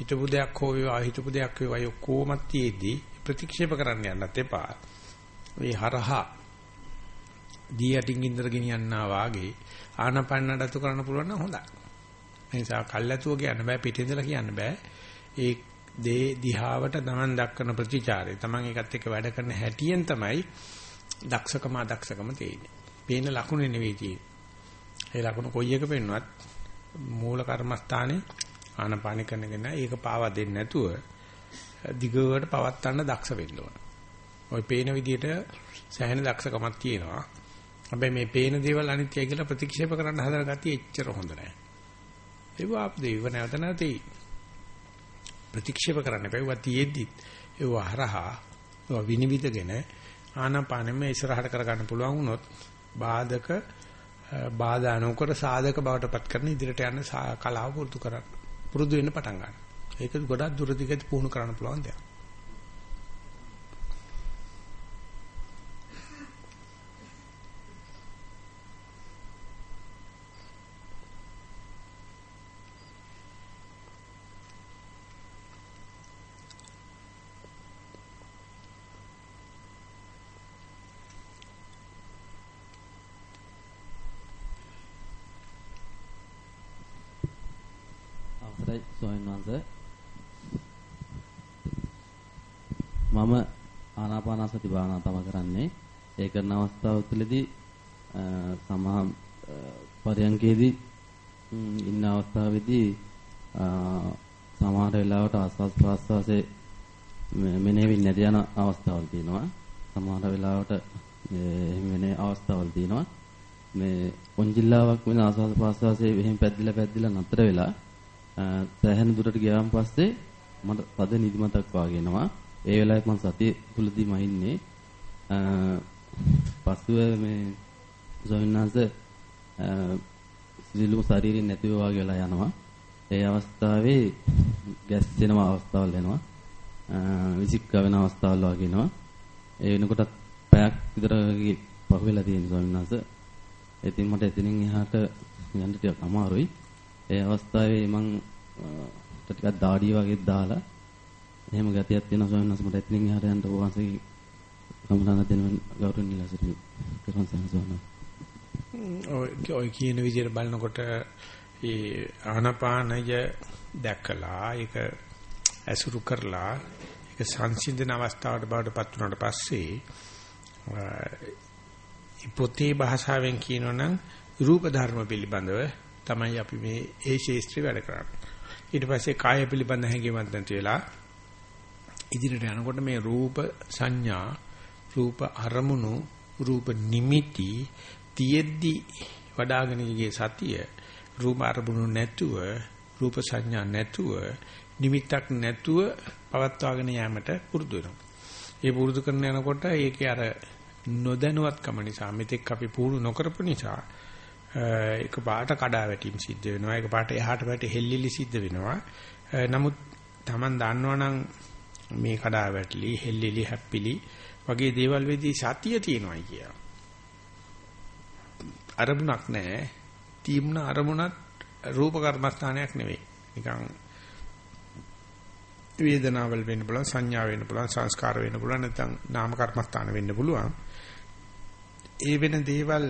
හිතපු දෙයක් හෝ වේවා, හිතපු දෙයක් වේවා, ඔක්කොමත් තියේදී ප්‍රතික්ෂේප කරන්න යන්නත් එපා. ඒ හරහා දී යටින් ඉන්දර ගෙනියන්නා වාගේ ආනපන්නඩතු කරන්න පුළුවන් නම් හොඳයි. ඒ නිසා කල්ැතුව කියන්න බෑ පිටින්දලා කියන්න බෑ. ඒ දේ දිහාවට තමන් දක්වන ප්‍රතිචාරය තමන් ඒකත් එක්ක වැඩ කරන හැටියෙන් තමයි දක්ෂකම අදක්ෂකම තියෙන්නේ. පේන ලකුණ නෙවෙයි තියෙන්නේ. ඒ ලකුණ කොයි එක පෙන්වත් මූල කර්මස්ථානේ ආනපාන කරනගෙන ඒක පාවා දෙන්නේ නැතුව දිගට පවත්තන්න දක්ෂ වෙන්න ඕන. ওই පේන විදිහට සෑහෙන දක්ෂකමක් තියෙනවා. හැබැයි මේ පේන දේවල් අනිත්‍යයි කියලා ප්‍රතික්ෂේප කරන්න හදන ගතිය එච්චර හොඳ නැහැ. ඒව ආප් දේව නැවත නැතේ ප්‍රතික්ෂේප කරන්න බෑ. ඒවා තියෙද්දි ඒව හරහා ඒවා විනිවිදගෙන ආනාපානෙම ඉස්සරහට කරගන්න පුළුවන් වුණොත් බාධක බාධා නොකර සාධක බවට පත් කරන ඉදිරියට යන කලාව පුරුදු කරන්න. පුරුදු වෙන්න පටන් ගන්න. ඒක ගොඩක් දුරදිගට පුහුණු කරන්න පුළුවන් දෙයක්. අවසරයි ස්වාමීන් වහන්සේ මම ආනාපානසති භාවනාව තම කරන්නේ ඒ කරන අවස්ථාව තුළදී සමහර පරයන්කේදී ඉන්න අවස්ථාවේදී සමහර වෙලාවට ආස්වාස් ප්‍රාස්වාසේ මෙනෙහි නැති යන අවස්ථාවල් තියෙනවා සමහර වෙලාවට එහෙම වෙන අවස්ථාවල් තියෙනවා මේ පොන්ජිල්ලාවක් වෙන ආස්වාස් ප්‍රාස්වාසේ එහෙම පැද්දිලා පැද්දිලා නතර වෙලා සෑහෙන දුරට ගියාන් පස්සේ මට පද නිදිමතක් වාගෙනවා. ඒ වෙලාවේ මම සතිය තුලදීම ඉන්නේ. පසුව මේ සොයන්නාස සිලිලු ශරීරයෙන් නැතිව වාගේ වෙලා යනවා. ඒ අවස්ථාවේ ගැස්සෙන අවස්ථාවල් එනවා. විසික්ක වෙන අවස්ථාවල් වගේ එනවා. ඒ වෙනකොට පැයක් විතර පහුවෙලා තියෙන ස්වාමීන් ඉතින් මට එතනින් එහාට යන්න ටිකක් අමාරුයි. ඒ අවස්ථාවේ මම ටිකක් දාඩිය වගේ දාලා එහෙම ගතියක් තියෙනවා ස්වාමීන් වහන්සේ මට එතනින් එහාට යන්න ඕවාසේ කමරාන දෙන ගෞරවණීය ලසිරින් කරන් සම්සවන ඔය කියන විදිහට බලනකොට ඒ ආනපානය දැකලා ඒක ඇසුරු කරලා ඒක සංසිඳන අවස්ථාවට බාටපත් වුණාට පස්සේ පොතේ භාෂාවෙන් කියනවනම් රූප ධර්ම පිළිබඳව තමයි අපි මේ ඒ ශේස්ත්‍රي වැඩ කරන්නේ. ඊට පස්සේ කාය පිළිබඳ හැඟීමක් නැති වෙලා ඉදිරියට යනකොට මේ රූප සංඥා, රූප අරමුණු, රූප නිමිති තියෙද්දි වඩාගෙන ගියේ සතිය රූප අරමුණු නැතුව, රූප සංඥා නැතුව, නිමිත්තක් නැතුව පවත්වාගෙන යෑමට පුරුදු වෙනවා. ඒ පුරුදු කරන යනකොට ඒකේ අර නොදැනුවත්කම නිසා මෙතෙක් අපි පුහුණු නොකරපු නිසා එක පාට කඩා වැටීම් සිද්ධ වෙනවා. එක පාට එහාට පැට හෙල්ලිලි සිද්ධ වෙනවා. නමුත් Taman දන්නවනම් මේ කඩා වැටලි, හෙල්ලිලි, හැප්පිලි වගේ දේවල් වෙදී සතිය තියෙනවායි කියලා. අරමුණක් නැහැ. තීම්න අරමුණත් රූප කර්මස්ථානයක් නෙවෙයි. නිකන් වේදනාවල් වෙන්න පුළුවන් සංඥා වෙන්න පුළුවන් සංස්කාර වෙන්න පුළුවන් නැත්නම් නාම කර්මස්ථාන වෙන්න පුළුවන්. ඒ වෙන දේවල්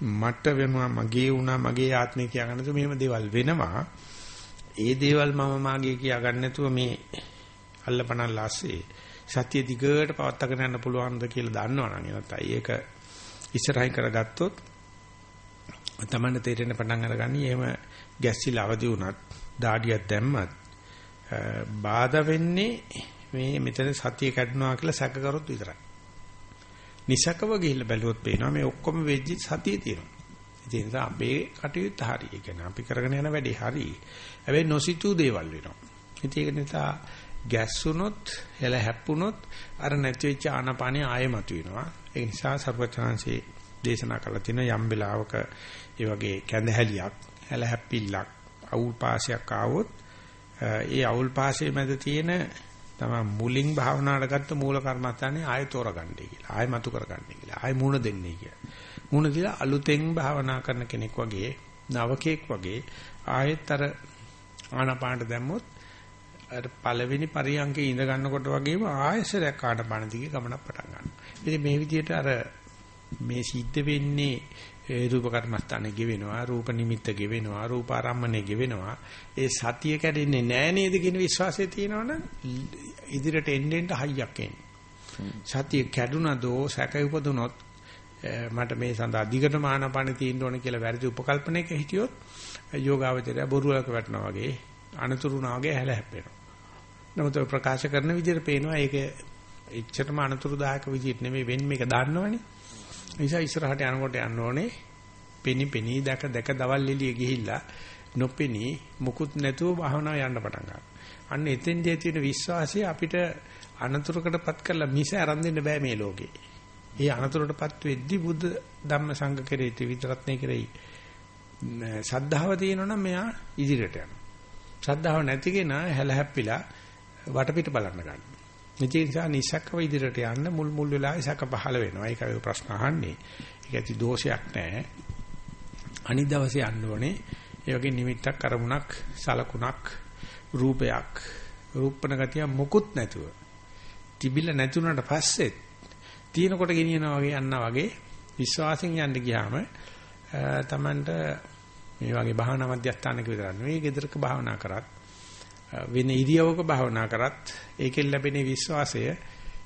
මට වෙනවා මගේ වුණා මගේ ආත්මය කියාගන්න තු මෙහෙම දේවල් වෙනවා. ඒ දේවල් මම මාගේ කියාගන්න නැතුව මේ අල්ලපනල් láස්සේ සත්‍ය දිගට පවත්වාගෙන යන්න පුළුවන්ද කියලා දන්නවනම් එනතයි ඒක ඉස්සරහින් කරගත්තොත් තමන්න තේරෙන පටන් අරගනි එහෙම ගැස්සිලා අවදි වුණත් දාඩියක් දැම්මත් බාධා වෙන්නේ මේ මෙතන සතිය කැඩනවා කියලා සැක කරොත් විතරයි. නිසකව ගිහිල්ලා බැලුවොත් පේනවා මේ ඔක්කොම වෙජ්ජි සතිය තියෙනවා. ඒ නිසා අපේ කටයුත්ත හරි. ඒ කියන්නේ අපි කරගෙන යන වැඩේ හරි. හැබැයි නොසිතූ දේවල් වෙනවා. ඉතින් ඒක නිසා ගැස්සුනොත් එල හැප්පුනොත් අර නැති වෙච්ච ආනපානිය ආයෙ මතුවෙනවා. ඒ නිසා සර්වචාන්සේ දේශනා කළා තියෙන යම් වෙලාවක ඒ වගේ කැඳහැලියක්, එල හැප්පිල්ලක්, අවුල් පාසයක් ආවොත් ඒ අවුල් පාසයේ මැද තියෙන තමයි මුලින් භාවනාවට ගත්ත මූල කර්මස්ථානේ ආයෙ තෝරගන්නයි කියලා. ආයෙ මතු කරගන්නයි කියලා. ආයෙ මූණ දෙන්නේ කියලා. මූණ දීලා අලුතෙන් භාවනා කරන කෙනෙක් වගේ, නවකෙක් වගේ ආයෙත් අර ආනාපානට දැම්මොත් අර පළවෙනි පරියන්කේ ඉඳ ගන්නකොට වගේම ආයෙසරයක් ආනාපාන දිගේ ගමනක් පටන් ගන්නවා. ඉතින් මේ විදිහට අර මේ සිද්ධ වෙන්නේ රූප කර්මස්ථානේ ගෙවෙනවා රූප නිමිත්ත ගෙවෙනවා රූප ආරම්මනේ ගෙවෙනවා. ඒ සතිය කැඩෙන්නේ නෑ නේද කියන විශ්වාසය තියෙනවනම් ඉදිරියට එන්න එන්න හයියක් එන්නේ. සතිය කැඩුනදෝ සැක උපදුනොත් මට මේ සඳහා දිගට මානපාන තියෙන්න ඕන කියලා වැරදි උපකල්පනයක හිටියොත් යෝගාවචරය බොරුවලක වැටෙනවා වගේ අනතුරුනා වගේ හැල හැප්පෙනවා. නමුත් ප්‍රකාශ කරන විදිහට පේනවා ඒක එච්චරම අනතුරුදායක විදිහට නෙමෙයි වෙන්නේ මේක දන්නවනේ නිසා ඉස්සරහට යනකොට යන්න ඕනේ පෙනි පෙනි දැක දැක දවල් එළිය ගිහිල්ලා නොපෙනි මුකුත් නැතුව භාවනාව යන්න පටන් ගන්නවා. අන්න එතෙන්දී තියෙන විශ්වාසය අපිට අනතුරකටපත් කරලා මිස අරන් දෙන්න බෑ මේ ලෝකේ. ඒ අනතුරටපත් වෙද්දි බුද්ධ ධම්ම සංඝ කෙරෙහි ත්‍රිවිධරත්නය කෙරෙහි සද්ධාව තියෙනවනම් මෙයා ඉදිරියට යනවා. සද්ධාව නැති කෙනා හැලහැප්පිලා වටපිට බලන්න ගන්නවා. ඒ නිසා නිසක්කව ඉදිරියට යන්න මුල් මුල් වෙලාවේ සැක පහළ වෙනවා. ඒකයි ප්‍රශ්න අහන්නේ. ඒක ඇති දෝෂයක් නැහැ. අනිත් දවසේ යන්න ඕනේ. ඒ වගේ නිමිත්තක් අරමුණක් සලකුණක් රූපයක් රූපණ ගතිය මොකුත් නැතුව තිබිලා නැතුණට පස්සෙත් තියෙනකොට ගෙනියනවා වගේ යනවා වගේ විශ්වාසයෙන් යන්න ගියාම තමන්ට මේ වගේ භාවනා මධ්‍යස්ථානක විතරක් නෙවෙයි ගෙදරක භාවනා කරත් වෙන ඉරියවක භාවනා කරත් ඒකෙන් ලැබෙන විශ්වාසය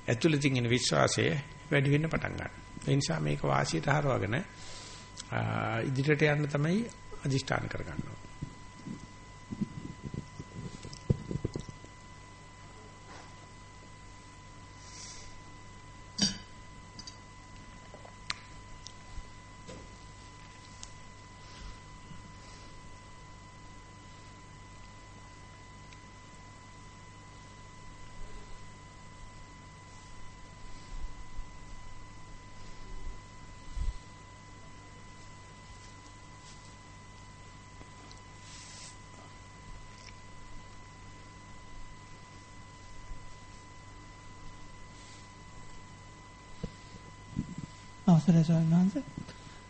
ඇතුළතින් එන විශ්වාසය වැඩි වෙන්න පටන් ගන්නවා. ඒ නිසා මේක වාසියට හරවගෙන ඉදිරියට යන්න තමයි අදිෂ්ඨාන කරගන්න ඕනේ. අවසරයි ස්වාමීන් වහන්සේ.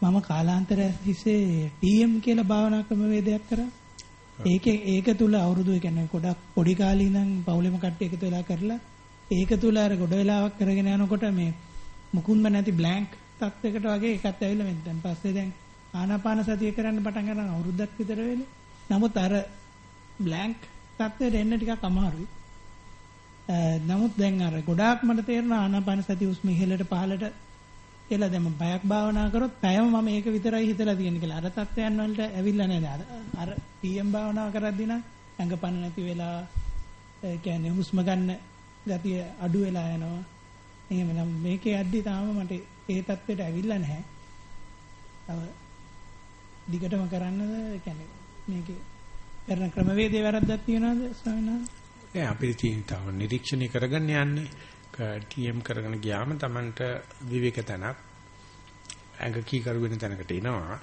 මම කාලාන්තරය හිසේ TM කියලා භාවනා ක්‍රම වේදයක් කරා. ඒකේ ඒක තුල අවුරුදු ඒ කියන්නේ ගොඩක් පොඩි කාලේ ඉඳන් පවුලෙම කට්ටිය එකතු වෙලා කරලා ඒක තුල අර ගොඩ වෙලාවක් කරගෙන යනකොට මේ මුකුන්ම නැති බ්ලැන්ක් තත්යකට වගේ එකත් ඇවිල්ලා මෙන් දැන් පස්සේ දැන් ආනාපාන සතිය කරන්න පටන් ගන්න අවුරුද්දක් විතර වෙලේ. නමුත් අර බ්ලැන්ක් තත්ත්වයට එන්න ටිකක් අමාරුයි. නමුත් දැන් අර ගොඩාක් මට තේරෙනවා ආනාපාන සතිය උස්ම ඉහළට පහළට කියලා දැන් මම බයක් භාවනා කරොත් පැයම මම ඒක විතරයි හිතලා තියෙන්නේ කියලා. අර තත්ත්වයන් වලට ඇවිල්ලා නැහැ. අර PM භාවනා කරද්දී නම් ඇඟපණ නැති වෙලා ඒ කියන්නේ හුස්ම ගන්න ගතිය අඩු වෙලා යනවා. එහෙමනම් මේකේ යද්දි තාම මට ඒ තත්ත්වයට ඇවිල්ලා නැහැ. තව දිගටම කරන්නද කියන්නේ මේකේ කරන ක්‍රමවේදේ වැරද්දක් තියනවද ස්වාමීන් වහන්සේ? ඒ අපිට තියෙන තව නිරීක්ෂණය කරගන්න යන්නේ. TM කරගෙන ගියාම Tamanට විවේක තැනක් ඇඟ කීකරු වෙන තැනකට එනවා.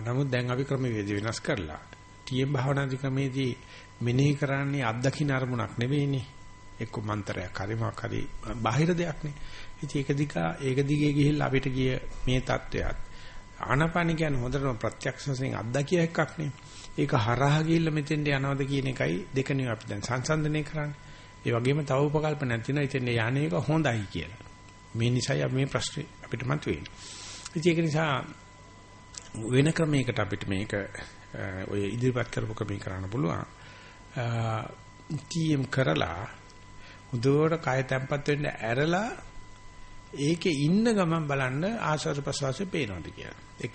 නමුත් දැන් අපි ක්‍රමවේද වෙනස් කරලා TM භාවනාදි ක්‍රමේදී මෙනෙහි කරන්නේ අත්දකින්න අරමුණක් නෙවෙයිනේ. එක්ක මන්ත්‍රයක් හරි මොකක් හරි බාහිර දෙයක් නේ. ඉතින් ඒක දිග ඒක දිගේ ගිහිල්ලා අපිට ගිය මේ தත්වයක් ආනාපාන කියන්නේ හොඳටම ප්‍රත්‍යක්ෂ වශයෙන් අත්දකිය එකක් නේ. ඒක හරහා ගිහිල්ලා මෙතෙන්ට යනවද කියන එකයි දෙකනේ අපි දැන් සංසන්දනය කරන්නේ. ඒ වගේම තව උපකල්පනක් තියෙනවා. ඉතින් යන්නේක හොඳයි කියලා. මේ නිසායි අපි මේ ප්‍රශ්නේ අපිට මතුවෙන්නේ. ඉතින් ඒක නිසා වෙන ක්‍රමයකට අපිට මේක ඔය ඉදිරිපත් කරපු ක්‍රමී කරන්න පුළුවන්. ටීම් කරලා උදේට කය තැම්පත් වෙන්න ඇරලා ඒකේ ඉන්න ගමන් බලන්න ආශ්වාස ප්‍රශ්වාසය පේනවද කියලා. එක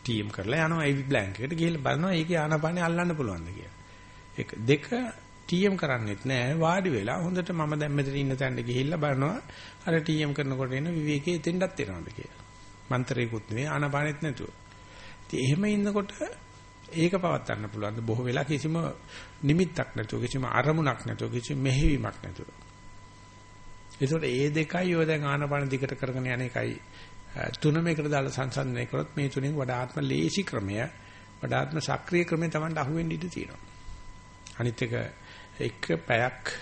ටීම් කරලා යනවා ඒ බ්ලැන්ක් එකට ගිහලා බලනවා ඒකේ ආනාපානෙ අල්ලන්න පුළුවන්ද කියලා. එක දෙක TM කරන්නෙත් නෑ වාඩි වෙලා හොඳට මම දැන් මෙතන ඉන්න තැනට ගිහිල්ලා බලනවා අර TM කරනකොට එන විවේකයේ එතෙන්ටත් එනවද කියලා. මන්ත්‍රේකුත් නෙවෙයි ආනපානෙත් නැතුව. ඉතින් එහෙම ඉන්නකොට ඒක පවත් ගන්න පුළුවන්. බොහෝ වෙලා කිසිම නිමිත්තක් නැතුව කිසිම අරමුණක් නැතුව කිසිම මෙහෙවීමක් නැතුව. ඒතකොට ඒ දෙකයි ඔය දැන් ආනපාන දිකට කරගෙන යන එකයි තුනම එකට දාලා සංසන්දනය කරොත් මේ තුنين වඩාත්ම ලේසි ක්‍රමය වඩාත්ම සක්‍රීය ක්‍රමය තමයි අහුවෙන්න ඉඩ තියෙනවා. අනිත් එක එක පැයක්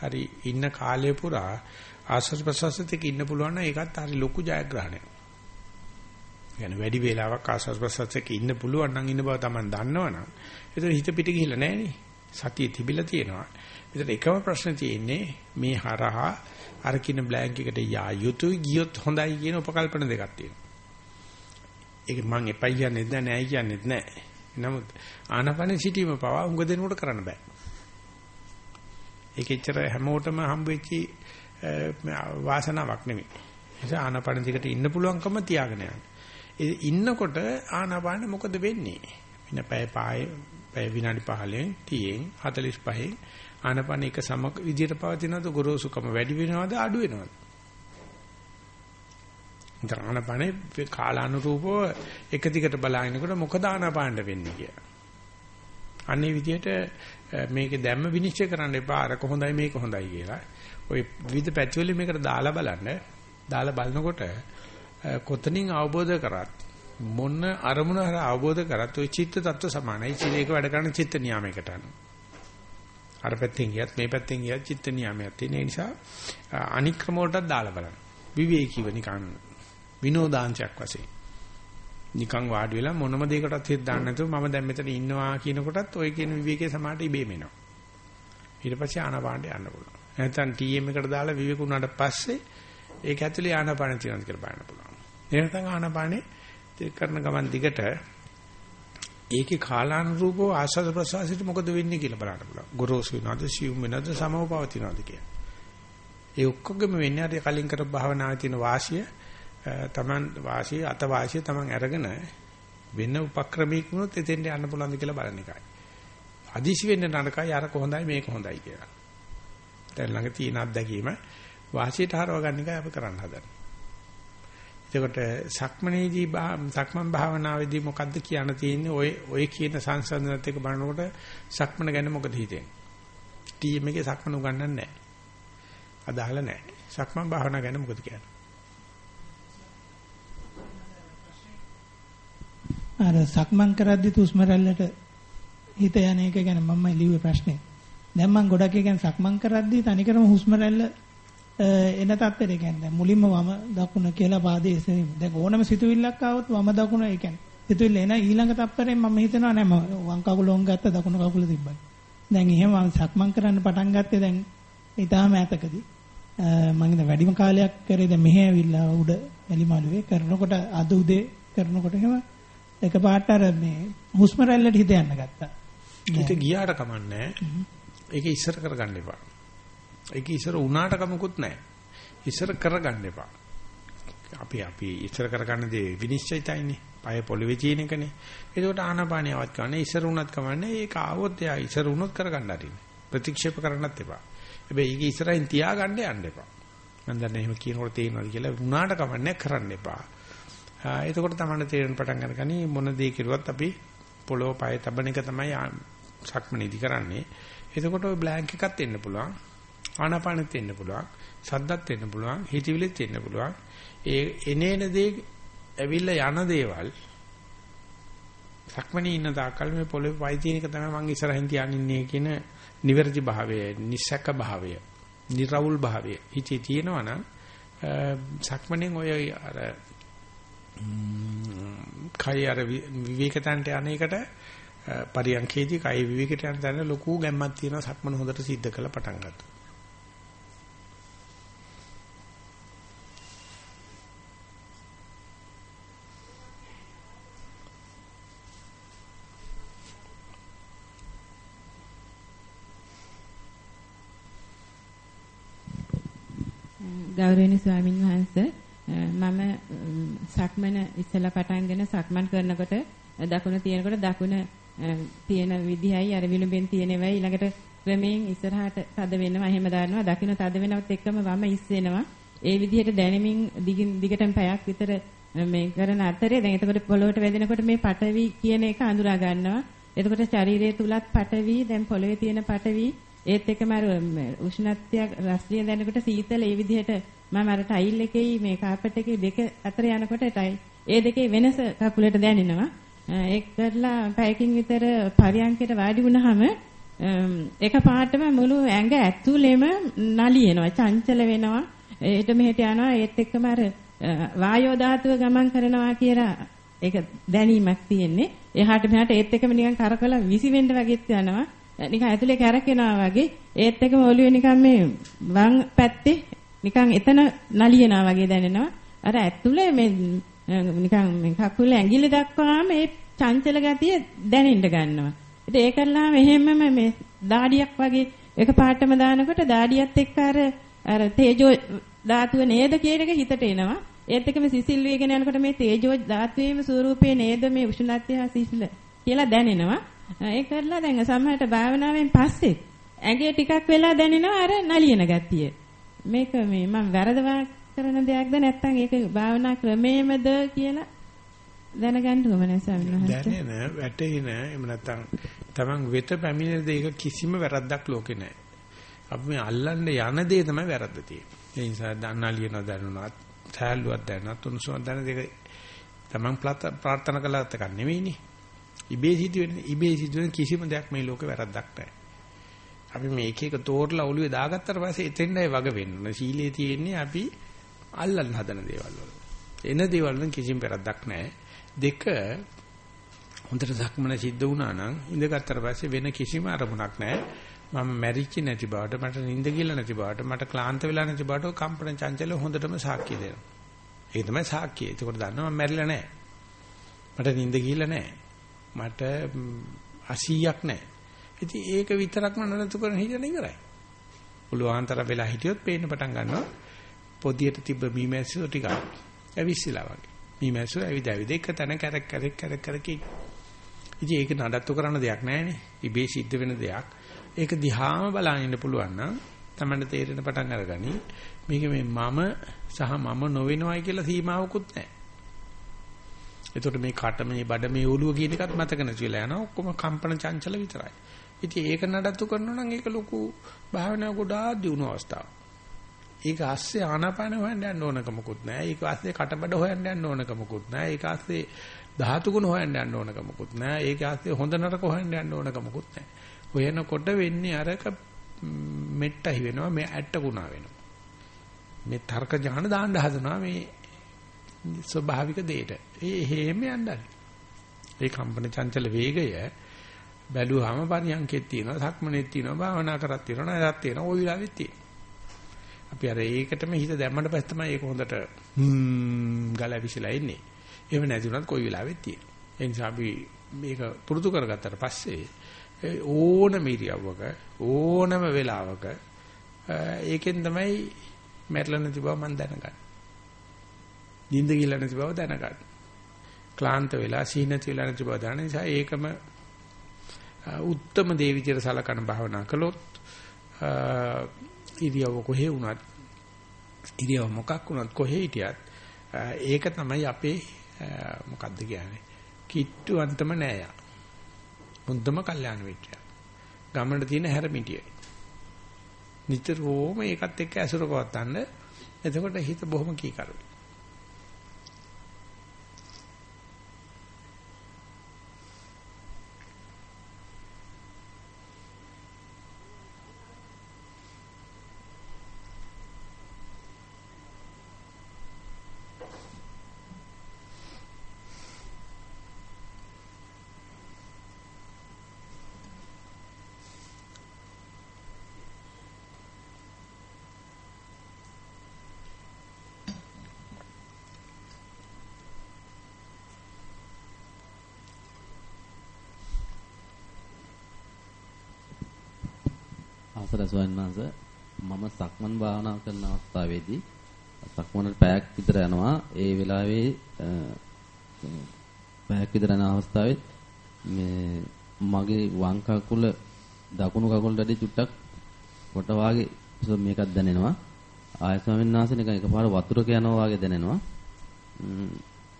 හරි ඉන්න කාලය පුරා ආස්වාද ප්‍රසවාසත් එක්ක ඉන්න පුළුවන් නම් ඒකත් හරි ලොකු ජයග්‍රහණයක්. يعني වැඩි වේලාවක් ආස්වාද ප්‍රසවාසත් එක්ක ඉන්න පුළුවන් නම් ඉන්න බව Taman දන්නවනම් ඒතර හිත පිට ගිහිල්ලා නැහැ සතිය තිබිලා තියෙනවා. ඒතර එකම ප්‍රශ්න තියෙන්නේ මේ හරහා අර කින බ්ලැන්ක් එකට යා යුතුයි ගියොත් හොඳයි කියන උපකල්පන දෙකක් තියෙනවා. ඒක මං එපයි කියන්නේ නැහැ නෑ කියන්නේ නැහැ. නමුත් ආනපන සිටීම පවා උඟ දෙනකොට කරන්න බෑ. ඒක එච්චර හැමෝටම හම්බ වෙච්චි වාසනාවක් නෙමෙයි. ඒ නිසා ආනපන දිකට ඉන්න පුළුවන්කම තියාගෙන යන්න. ඒ ඉන්නකොට ආනපන මොකද වෙන්නේ? වෙන පැය පාය පැය විනාඩි 15න් 30න් 45න් ආනපන එක සම විදියට පවතිනවද ගොරෝසුකම වැඩි වෙනවද අඩු වෙනවද? ආනපනේ කාලානුරූපව එක දිගට බලාගෙනකොට මොකද ආනපානට වෙන්නේ කියලා. අන්නේ විදියට මේක දැම්ම විනිශ්චය කරන්න එපා අර කොහොඳයි මේක හොඳයි කියලා. ওই විවිධ පැතිවල මේකට දාලා බලන්න. දාලා බලනකොට කොතනින් අවබෝධ කරත් මොන අරමුණ හර අවබෝධ කරත් ওই චිත්ත tattwa සමානයි. ඒක වැඩ කරන චිත්ත නියාමයකට අනුව. අර පැත්තෙන් ගියත් මේ පැත්තෙන් ගියත් චිත්ත නියාමයක් තියෙන නිසා අනික්‍රම වලටත් දාලා බලන්න. විවේකීව නිකන් විනෝදාංශයක් වශයෙන්. නිකන් වාඩි වෙලා මොනම දෙයකටත් හිත දාන්න නැතුව මම දැන් මෙතන ඉන්නවා කියන කොටත් ඔය කියන විවේකයේ සමාට ඉබේම එනවා. ඊට පස්සේ ආනාපානට යන්න පුළුවන්. නැත්නම් TM එකට දාලා විවේක උනාට පස්සේ ඒක ඇතුලේ ආනාපාන තියෙනවද කියලා බලන්න පුළුවන්. ඒ නැත්නම් ආනාපානේ කරන ගමන් දිගට ඒකේ කාලානුරූපව ආස්වාද ප්‍රසවාසයට මොකද වෙන්නේ කියලා බලන්න පුළුවන්. ගොරෝසු වෙනවද, සියුම් වෙනවද, සමව පවතිනවද කියලා. ඒ ඔක්කොගෙම වෙන්නේ අර කලින් කරපු භාවනාවේ තියෙන වාසිය තමන් වාසිය අත වාසිය තමන් අරගෙන වෙන උපක්‍රමයක වුණොත් එතෙන්ට යන්න පුළුවන්ද කියලා බලන එකයි. අදිශි වෙන්න නරකයි අර කොහොඳයි මේක හොඳයි කියලා. දැන් ළඟ තියෙන අත්දැකීම වාසියට හරව ගන්න එකයි අපි කරන්න හදන්නේ. එතකොට සක්මනේදී සක්මන් භාවනාවේදී මොකද්ද කියන්න තියෙන්නේ ඔය ඔය කියන සංසන්දනත් එක බලනකොට සක්මන ගැන මොකද හිතෙන්නේ? ටීම් එකේ සක්මන උගන්නන්නේ නැහැ. අදාළ නැහැ. සක්මන් භාවනාව ගැන මොකද කියන්නේ? අර සක්මන් කරද්දි තුස්ම රැල්ලට හිත යන එක ගැන මම ලිව්වේ ප්‍රශ්නේ. දැන් මම ගොඩක් ඒ කියන්නේ සක්මන් කරද්දි තනිකරම හුස්ම රැල්ල එන තත්ත්වෙට කියන්නේ මුලින්ම වම දකුණ කියලා පාදයේ එසවීම. දැන් ඕනම සිතුවිල්ලක් ආවොත් වම දකුණ ඒ කියන්නේ සිතුවිල්ල එන ඊළඟ තත්පරෙන් මම හිතනවා නෑ මම වම් කකුල ඕන් ගත්ත දකුණු කකුල තිබ්බයි. දැන් එහෙම මම සක්මන් කරන්න පටන් ගත්තේ දැන් ඊටාම ඈතකදී. මම ඉතින් වැඩිම කාලයක් කරේ දැන් මෙහෙ ඇවිල්ලා උඩ එලිමාළුවේ කරනකොට අද උදේ කරනකොට එහෙම එකපාරට අර මේ හුස්ම රැල්ලට හිත යන්න ගත්තා. හිත ගියාට කමන්නේ ඒක ඉස්සර කරගන්න එපා. ඒක ඉස්සර උනාට කමකුත් නැහැ. ඉස්සර කරගන්න එපා. අපි අපි ඉස්සර කරගන්න දේ විනිශ්චයිතයිනේ. පය පොළවේ තියෙන එකනේ. ඒකට ආනාපානියවත් කරන්නේ ඉස්සර උනත් කමන්නේ ඒක ආවොත් එයා ඉස්සර උනොත් කරගන්න හරිනේ. ප්‍රතික්ෂේප කරන්නත් එපා. හැබැයි ඒක ඉස්සරහින් තියාගන්න යන්න එපා. මම දන්නේ එහෙම කියනකොට තේරෙනවද කියලා උනාට කමන්නේ කරන්න එපා. එතකොට තමයි තේරෙන පටන් අරගනි මොන දේ කෙරුවත් අපි පොළොව පය තබන එක තමයි සක්මනේදී කරන්නේ. එතකොට ওই බ්ලැන්ක් එකක් එන්න පුළුවන්. ආනාපානෙත් එන්න පුළුවන්. සද්දත් එන්න පුළුවන්. හිතවිලිත් එන්න පුළුවන්. ඒ එනේන දේ ඇවිල්ලා යන දේවල් සක්මනේ ඉන්න තාක්කල් මේ පොළොවේ පය තියෙන එක තමයි මම ඉස්සරහින් තියාගෙන කියන නිවැරදි භාවය, නිසක භාවය, නිර්වුල් භාවය. හිතේ තියෙනවා නම් සක්මනේ ඔය අර කය අර විවේකයන්ට යන එකට පරියන්කේදී කය විවේකයට යන තැන ලොකු ගැම්මක් තියෙනවා සක්මන හොඳට සිද්ධ කරලා පටන් ගත්තා. ගෞරවනීය ස්වාමින් වහන්සේ මම සක්මන ඉස්සලා පටන්ගෙන සක්මන් කරනකොට දකුණ තියෙනකොට දකුණ තියෙන විදිහයි අර විලුඹෙන් තියෙනවයි ඊළඟට ක්‍රමයෙන් ඉස්සරහට තද වෙනවා. එහෙම දානවා. දකුණ තද වෙනවත් එක්කම වම ඉස්සෙනවා ඒ විදිහට දැනෙමින් දිගටම පැයක් විතර මේ කරන අතරේ. දැන් එතකොට පොළොවට වැදෙනකොට මේ පටවි කියන එක අඳුරා ගන්නවා. එතකොට ශරීරයේ තුලත් පටවි දැන් පොළවේ තියෙන පටවි ඒත් එක්කම අර උෂ්ණත්වය රස්නිය දැනනකොට සීතල ඒ විදිහට මම අර ටයිල් එකේ මේ කාපට් එකේ දෙක අතර යනකොට ටයි ඒ දෙකේ වෙනස කකුලට දැනෙනවා. ඒක කරලා පැයකින් විතර පරියන්කයට වාඩි වුණාම එක පාටම මුළු ඇඟ ඇතුළෙම නලියනවා චංචල වෙනවා. ඒට මෙහෙට යනවා ඒත් එක්කම අර වායෝ ධාතුව ගමන් කරනවා කියලා ඒක දැනීමක් තියෙන්නේ. එහාට මෙහාට ඒත් එක්කම නිකන් කරකල විසි වෙන්න වගේත් යනවා. නිකන් ඇතුලේ කැරකෙනවා වගේ. ඒත් එකම ඔළුවේ නිකන් මේ වම් පැත්තේ නිකන් එතන නලියනවා වගේ දැනෙනවා. අර ඇතුලේ මේ නිකන් මේ කකුල ඇඟිල්ල දක්වාම ඒ චංචල ගතිය දැනෙන්න ගන්නවා. ඉතින් ඒ කරලාම එහෙමම මේ දාඩියක් වගේ එක පාටම දානකොට දාඩියත් එක්ක අර අර තේජෝ ධාතුව නේද කියන එක හිතට එනවා. ඒත් එක්කම සිසිල් වේගෙන යනකොට මේ තේජෝ ධාතුවේම ස්වરૂපේ නේද මේ උෂ්ණත්වය සිසිල කියලා දැනෙනවා. ඒ කරලා දැන් සමහරට භාවනාවෙන් පස්සේ ඇඟේ ටිකක් වෙලා දැනෙනවා අර නලියන ගතිය. මේක මේ මම වැරදවා කරන දෙයක්ද නැත්නම් ඒක භාවනා ක්‍රමයේමද කියලා දැනගන්න ඕනේ ස්වාමීන් වහන්සේ. දැනෙන වැටෙන එහෙම නැත්නම් Taman වෙත පැමිණෙන දෙයක කිසිම වැරද්දක් ලෝකේ නැහැ. අපි මේ අල්ලන්න යන දේ තමයි වැරද්ද තියෙන්නේ. ඒ නිසා දන්නාලියන දැනුණත්, සෑල්ලුවක් දැනුණත්, උණුසුමක් දැන දෙක Taman ප්‍රාර්ථනා කළාත් එකක් නෙවෙයිනේ. ඉබේ සිදුවෙන ඉබේ සිදුවෙන කිසිම දෙයක් මේ ලෝකේ වැරද්දක් නැහැ. අපි මේ එක එක තෝරලා ඔළුවේ දාගත්තට පස්සේ එතෙන්ඩයි වග වෙන්න. සීලයේ තියෙන්නේ අපි අල්ලන්න හදන දේවල් වල. එන දේවල් වලින් කිසිම වැරද්දක් නැහැ. දෙක හොඳට සක්මන සිද්ධ වුණා නම් ඉඳගත්තට පස්සේ වෙන කිසිම අරමුණක් නැහැ. මම මැරිච්ච නැති බවට මට නිින්ද කියලා නැති බවට මට ක්ලාන්ත වෙලා නැති බවට කම්පන චංචල හොඳටම සාක්ෂි දෙනවා. ඒක තමයි සාක්ෂිය. ඒකට දන්නවා මම මැරිලා නැහැ. මට නිින්ද කියලා නැහැ. මට 80ක් නැහැ. ඉතින් ඒක විතරක්ම නඩත්තු කරන හිතන ඉවරයි. පුළුවන්තර වෙලා හිටියොත් පේන්න පටන් ගන්නවා. පොදියට තිබ්බ මීමැස්සු ටික ඇවිස්සලා වගේ. මීමැස්සු ඇවිද ඇවිද එක තැන කැරක් කැරක් කැරක් කැරක් ඉතින් ඒක නඩත්තු කරන්න දෙයක් නැහැනේ. ඉබේ සිද්ධ වෙන දෙයක්. ඒක දිහාම බලන්න ඉන්න පුළුවන් නම් තමයි තේරෙන පටන් අරගනි. මේක මේ මම සහ මම නොවෙනවයි කියලා සීමාවකුත් නැහැ. එතකොට මේ කට මේ බඩ මේ ඔළුව කියන එකත් මතක නැති වෙලා යනවා. ඔක්කොම කම්පන චංචල විතරයි. ඉතින් ඒක නඩත්තු කරනවා නම් ඒක ලොකු භාවනාව ගොඩාක් දියුණු අවස්ථාවක්. ඒක ASCII ආනාපාන හොයන්න යන්න ඕනකමකුත් නැහැ. ඒක ASCII කටබඩ හොයන්න යන්න ඕනකමකුත් නැහැ. ඒක ASCII ධාතු ගුණ හොයන්න යන්න ඕනකමකුත් නැහැ. ඒක ASCII හොඳ නරක හොයන්න යන්න ඕනකමකුත් නැහැ. හොයනකොට වෙන්නේ අරක මෙට්ටහි වෙනවා මේ ඇට්ටකුණා වෙනවා. මේ තර්ක ඥාන දාන්න හදනවා මේ ස්වභාවික දෙයට. ඒ හේම යන්නයි. ඒ කම්පන චංචල වේගය බැලුවාම පරියන්කෙත් තියෙනවා, සක්මනේත් තියෙනවා, භාවනා කරත් තියෙනවා, නේදත් තියෙනවා, ওই විලාවෙත් තියෙනවා. අපි අර ඒකටම හිත දැම්මට පස්සේ තමයි ඒක හොඳට හ්ම් ගලා විසලා ඉන්නේ. එහෙම නැති වුණත් කොයි වෙලාවෙත් තියෙනවා. ඒ නිසා අපි මේක පුරුදු කරගත්තට පස්සේ ඕනම ඉරියව්වක ඕනම වෙලාවක ඒකෙන් තමයි මැරෙලා නැති බව මම දැනගන්නේ. නිින්ද කියලා නැති බව දැනගන්න. ක්ලාන්ත වෙලා සීනති වෙලා නැති බව දැනන නිසා ඒකම උත්තරම දේ විදියට සලකන භාවනා කළොත් ඉරියව්ව කොහේ වුණත් ඉරියව්ව මොකක් වුණත් කොහේ හිටියත් ඒක තමයි අපේ මොකද්ද කියන්නේ කිට්ටුවන්තම නෑය. මුන්දම කල්යාණ මිත්‍රය. ගමනට තියෙන හැරමිටිය. නිතරම ඒකත් එක්ක ඇසුර පවත්තන්න එතකොට හිත බොහොම කීකරුයි. අවසර සුවන්නාස මම සක්මන් භාවනා කරන අවස්ථාවේදී සක්මනට පැයක් විතර යනවා. ඒ වෙලාවේ පැයක් විතර යන අවස්ථාවේ මේ මගේ වම් කකුල දකුණු කකුලට වැඩි චුට්ටක් කොට වාගේ මේකක් දැනෙනවා. ආය ස්වාමීන් වහන්සේ නිකන් එකපාර වතුරක යනවා වාගේ දැනෙනවා.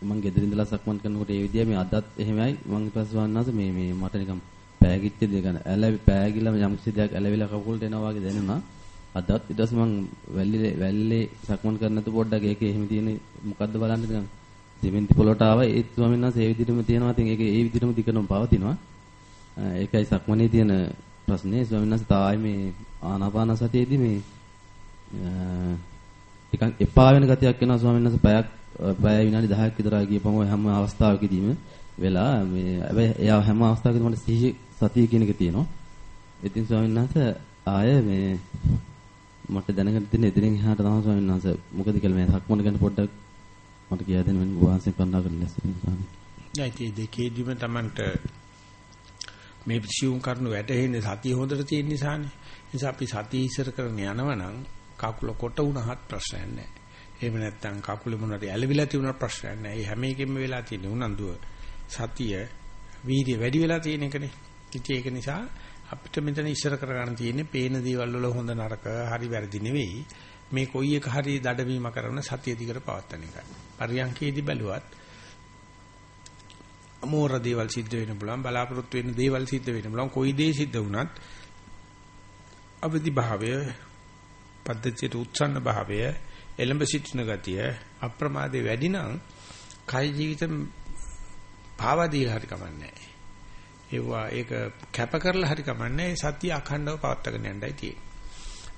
මම ගෙදර ඉඳලා සක්මන් කරනකොට ඒ විදිය මේ අදත් එහෙමයි. මම ඊපස්සේ ස්වාමීන් වහන්සේ මේ මේ මට නිකන් පෑගිච්ච දෙයක් ගන්න ඇලවි පෑගිලා යම් කිසි දෙයක් ඇලවිලා කකුලට එනවා වාගේ දැනුණා. අදත් ඊට පස්සේ මම වැල්ලේ වැල්ලේ සක්මන් කරනකොට පොඩ්ඩක් ඒකේ එහෙම තියෙන මොකද්ද බලන්න නිකන් දෙමෙන්ති පොළොට ආවා ඒ ස්වාමීන් වහන්සේ ඒ විදිහටම තියෙනවා. ඉතින් ඒක ඒ විදිහටම දිගටම පවතිනවා. ඒකයි සක්මනේ තියෙන ප්‍රශ්නේ. ස්වාමීන් වහන්සේ තායි මේ ආනාපාන සතියේදී මේ ටිකක් එපා වෙන ගතියක් එනවා ස්වාමීන් වහන්සේ. පැයක් පැය විනාඩි 10ක් විතර ගියපම හැම අවස්ථාවකදීම වෙලා මේ හැබැයි එයා හැම අවස්ථාවකදීම මට සිහි සතිය කියන එක තියෙනවා. ඉතින් ස්වාමීන් වහන්සේ ආය මේ මට දැනගන්න තියෙන එදිනෙන් එහාට තමයි ස්වාමීන් වහන්සේ මොකද කියලා මේ සක්මන ගැන පොඩ්ඩක් මට කියා දෙන්න මම වහන්සේ කන්නා කරලා ස්වාමීන් වහන්සේ. දෙකේදීම Tamanට මේ සියුම් කරුණු වැටෙන්නේ සතිය හොඳට තියෙන නිසානේ. නිසා අපි සතිය ඉස්සර කරගෙන යනවනම් කකුල කොට වුණහත් ප්‍රශ්නයක් නැහැ. එහෙම නැත්නම් කකුලේ මොනවාරි ඇලවිලා තිබුණා ප්‍රශ්නයක් නැහැ. මේ හැම එකෙම වෙලා තියෙන උනන්දුව සතිය වීර්ය වැඩි වෙලා තියෙන එකනේ. ඉතින් ඒක නිසා අපිට මෙතන ඉස්සර කරගන්න තියෙන්නේ පේන දේවල් වල හොඳ නරක හරි වැරදි නෙවෙයි. මේ කොයි එක හරි දඩවීම කරන සතිය දිගට පවත්වන එකයි. පරියන්කේදී බැලුවත් අමෝර දේවල් සිද්ධ වෙන්න පුළුවන් බලාපොරොත්තු වෙන දේවල් සිද්ධ වෙන්න පුළුවන් කොයි දේ සිද්ධ වුණත් අවදි භාවය පද්ධතියට උත්සන්න භාවය එළඹ සිටින ගතිය අප්‍රමාදේ වැඩි නම් කය ජීවිත පාවා දීලා හරි කමන්නේ ඒවා ඒක කැප කරලා හරි කමන්නේ සතිය අඛණ්ඩව පවත්වාගෙන යන්නයි තියෙන්නේ.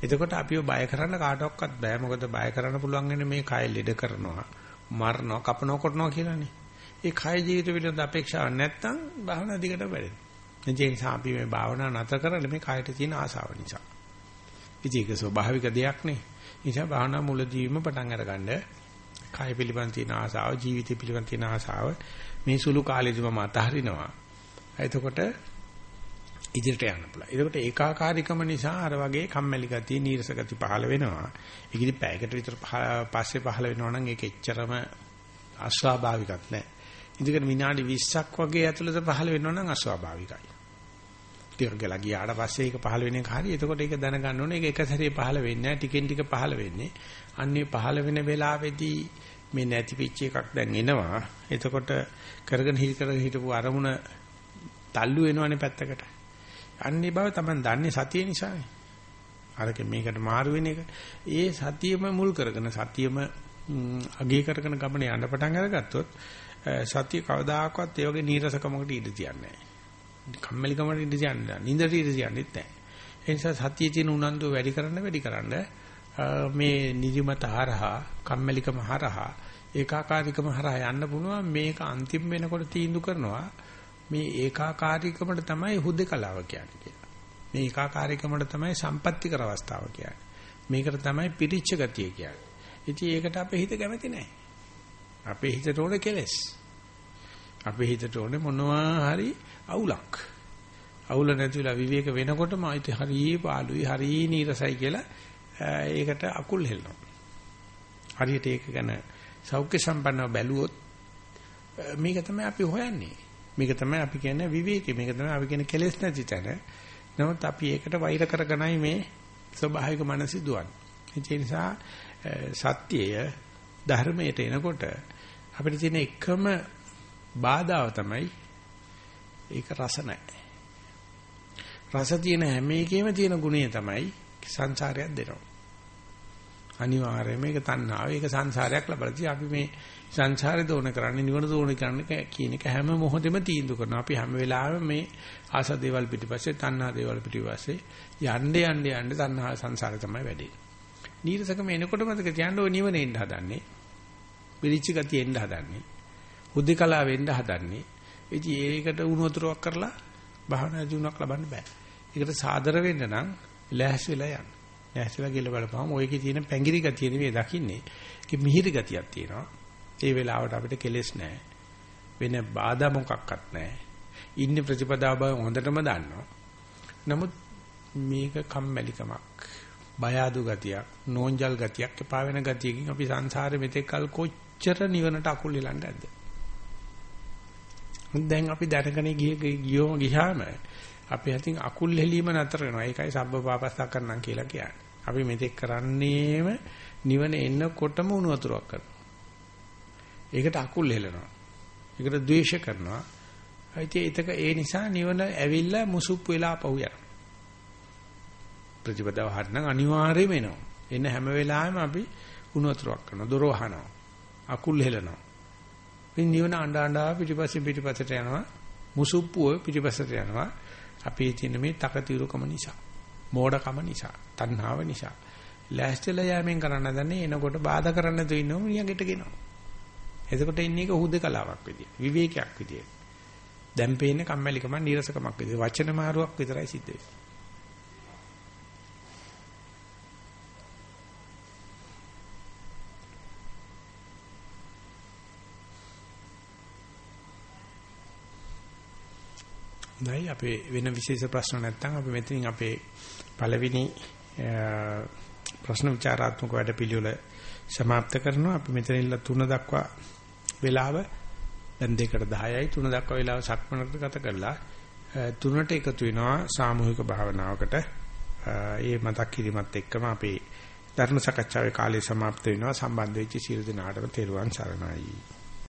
එතකොට අපිව බය කරන්න කාටවත් බෑ මොකද බය කරන්න පුළුවන් වෙන්නේ මේ කය ලෙඩ කරනවා මරනවා කපනවා කොටනවා කියලානේ. ඒ කය ජීවිත පිළිබඳ අපේක්ෂාවක් නැත්තම් භාවනා දිගට වැඩෙනවා. ඒ නිසා අපි මේ භාවනා නැතර කරන්නේ මේ කයට තියෙන ආසාව නිසා. ඉතින් ඒක ස්වභාවික දෙයක් නේ. නිසා භාවනා මුලදීම පටන් අරගන්න කාය පිළිබඳ තියෙන ආසාව, ජීවිතය පිළිබඳ තියෙන ආසාව මේ සුළු කාලෙදිම මම අතහරිනවා. එතකොට ඉදිරියට යන්න පුළුවන්. එතකොට ඒකාකාරීකම නිසා අර වගේ කම්මැලි ගතිය, නීරස ගතිය පහළ වෙනවා. ඒක ඉතින් පැයකට විතර පස්සේ පහළ වෙනවා නම් ඒක එච්චරම අස්වාභාවිකත් නෑ. ඉතින් විනාඩි 20ක් වගේ ඇතුළත පහළ වෙනවා නම් අස්වාභාවිකයි. ටිකක් ගලා ගියාට පස්සේ ඒක පහළ වෙන එක හරි. එතකොට ඒක දැනගන්න ඕනේ. ඒක එක සැරේ පහළ වෙන්නේ නැහැ. ටිකෙන් ටික පහළ වෙන්නේ. අන්නේ පහළ වෙන වෙලාවේදී මේ නැති පිච්ච එකක් දැන් එනවා. එතකොට කරගෙන හිල් කරගෙන හිටපු අරමුණ තල්ලු වෙනවනේ පැත්තකට. අන්නේ බව තමයි දන්නේ සතිය නිසානේ. අරක මේකට මාරු වෙන එක. ඒ සතියම මුල් කරගෙන සතියම අගේ කරගෙන ගමන යන්න පටන් අරගත්තොත් සතිය කවදාකවත් ඒ වගේ නීරසකමකට ඉඩ තියන්නේ නැහැ. කම්මැලිකමට ඉඳ තියන්නේ නින්දට ඉඳ තියන්නේත් නැහැ. ඒ නිසා සතියේ තියෙන උනන්දුව වැඩි කරන්න වැඩි කරන්න මේ නිදිමත හරහා කම්මැලිකම හරහා ඒකාකාරීකම හරහා යන්න පුළුවන් මේක අන්තිම වෙනකොට තීන්දුව කරනවා මේ ඒකාකාරීකමට තමයි හුදේකලාව කියන්නේ කියලා. මේ ඒකාකාරීකමට තමයි සම්පත්‍තිකර අවස්ථාව කියන්නේ. මේකට තමයි පිරිච්ච ගතිය කියන්නේ. ඉතින් ඒකට අපේ හිත කැමති නැහැ. අපේ හිතට ඕනේ කෙලස්. අපේ හිතට ඕනේ මොනවා හරි අවුලක්. අවුල නැතිලා විවේක වෙනකොටම අයිත හරි පාළුයි හරි නීරසයි කියලා ඒකට අකුල් හෙලනවා. හරියට ඒක ගැන සෞඛ්‍ය සම්පන්නව බැලුවොත් මේක තමයි අපි හොයන්නේ. මේක තමයි අපි කියන්නේ විවේකී. මේක තමයි අපි කියන්නේ කෙලෙස් නැති තැන. නමුත් අපි ඒකට වෛර කරගෙනයි මේ ස්වභාවික මනස දුවන්නේ. ඒ නිසා සත්‍යය ධර්මයට එනකොට අපිට තියෙන එකම බාධාව තමයි ඒක රස නැහැ. රස තියෙන හැම එකෙම තියෙන ගුණය තමයි සංසාරයක් දෙනවා. අනිවාර්යයෙන්ම මේක තණ්හාව. ඒක සංසාරයක් ලබලා අපි මේ සංසාරේ දෝන කරන්නේ නිවන දෝන කරන්නේ කියන එක හැම මොහොතෙම තීන්දුව කරනවා. අපි හැම වෙලාවෙම මේ ආස දේවල් පිටිපස්සේ තණ්හා දේවල් පිටිපස්සේ යන්න යන්න යන්න තණ්හා සංසාරේ තමයි වැඩේ. නීරසකම එනකොට මතක තියාගන්න ඕන නිවන එන්න හදන්නේ. පිළිච්ච ගතිය එන්න හදන්නේ. හුදේකලා වෙන්න හදන්නේ. ඉතින් ඒකට උණු වතුරක් කරලා භාවනා ජීවනක් ලබන්න බෑ. ඒකට සාදර වෙන්න නම් ලෑස්ති වෙලා යන්න. ලෑස්තිලා ගිල බලපුවම ඔයකේ තියෙන පැංගිරි ගතිය නෙවෙයි දකින්නේ. ඒක මිහිරි ගතියක් තියෙනවා. ඒ වෙලාවට අපිට කෙලෙස් නැහැ. වෙන බාධා මොකක්වත් නැහැ. ඉන්නේ ප්‍රතිපදාව බව හොඳටම දන්නවා. නමුත් මේක කම්මැලිකමක් බය අඩු ගතියක් නෝන්ජල් ගතියක් එපා වෙන ගතියකින් අපි සංසාරේ මෙතෙක් කල් කොච්චර නිවනට අකුල් ඉලන්න ඇද්ද දැන් අපි දැනගෙන ගියෝ ගියාම අපි අතින් අකුල් හෙලීම නතර වෙනවා ඒකයි සබ්බ පාපස්සා කරන්නම් කියලා කියන්නේ අපි මෙතෙක් කරන්නේම නිවන එන්නකොටම උණු වතුරක් කරනවා ඒකට අකුල් හෙලනවා ඒකට ද්වේෂ කරනවා ඉතින් ඒක ඒ නිසා නිවන ඇවිල්ලා මුසුප්පු වෙලා පහු යනවා. ප්‍රතිපදාව හරිනම් අනිවාර්යයෙන්ම එනවා. එන්න හැම වෙලාවෙම අපි උණුතරක් කරනවා, දොර වහනවා, අකුල් හෙලනවා. ඉතින් නිවන අඬ අඬා පිටිපස්සෙන් පිටිපස්සට යනවා. මුසුප්පුව පිටිපස්සට යනවා. අපේ තියෙන මේ තකතිරුකම නිසා, මෝඩකම නිසා, තණ්හාව නිසා. ලෑස්තිලා යෑමෙන් කරන්න දන්නේ එනකොට බාධා කරන්න දෙ ඉන්නව මිනිහගෙට ගෙනවා. එතකොට ඉන්නේ එක හුදකලාවක් විදියට, විවේකයක් විදියට. දැන් පේන්නේ කම්මැලිකම නීරසකමක් විදිහට වචන මාරුවක් විතරයි සිද්ධ වෙන්නේ. දැයි අපේ වෙන විශේෂ ප්‍රශ්න නැත්නම් අපි මෙතනින් අපේ පළවෙනි ප්‍රශ්න විචාරාත්මක වැඩපිළිවෙල સમાપ્ત කරනවා. අපි මෙතනින්ලා 3 දක්වා වෙලාව දැන් දෙකට 10යි 3 දක්වා වෙලාව සක්මනකට ගත කරලා තුනට එකතු වෙනවා සාමූහික භාවනාවකට. ඒ මතක් කිරීමත් එක්කම අපේ ධර්ම සාකච්ඡාවේ කාලය સમાપ્ત වෙනවා සම්බන්ධ වෙච්ච සියලු දෙනාටම තෙරුවන් සරණයි.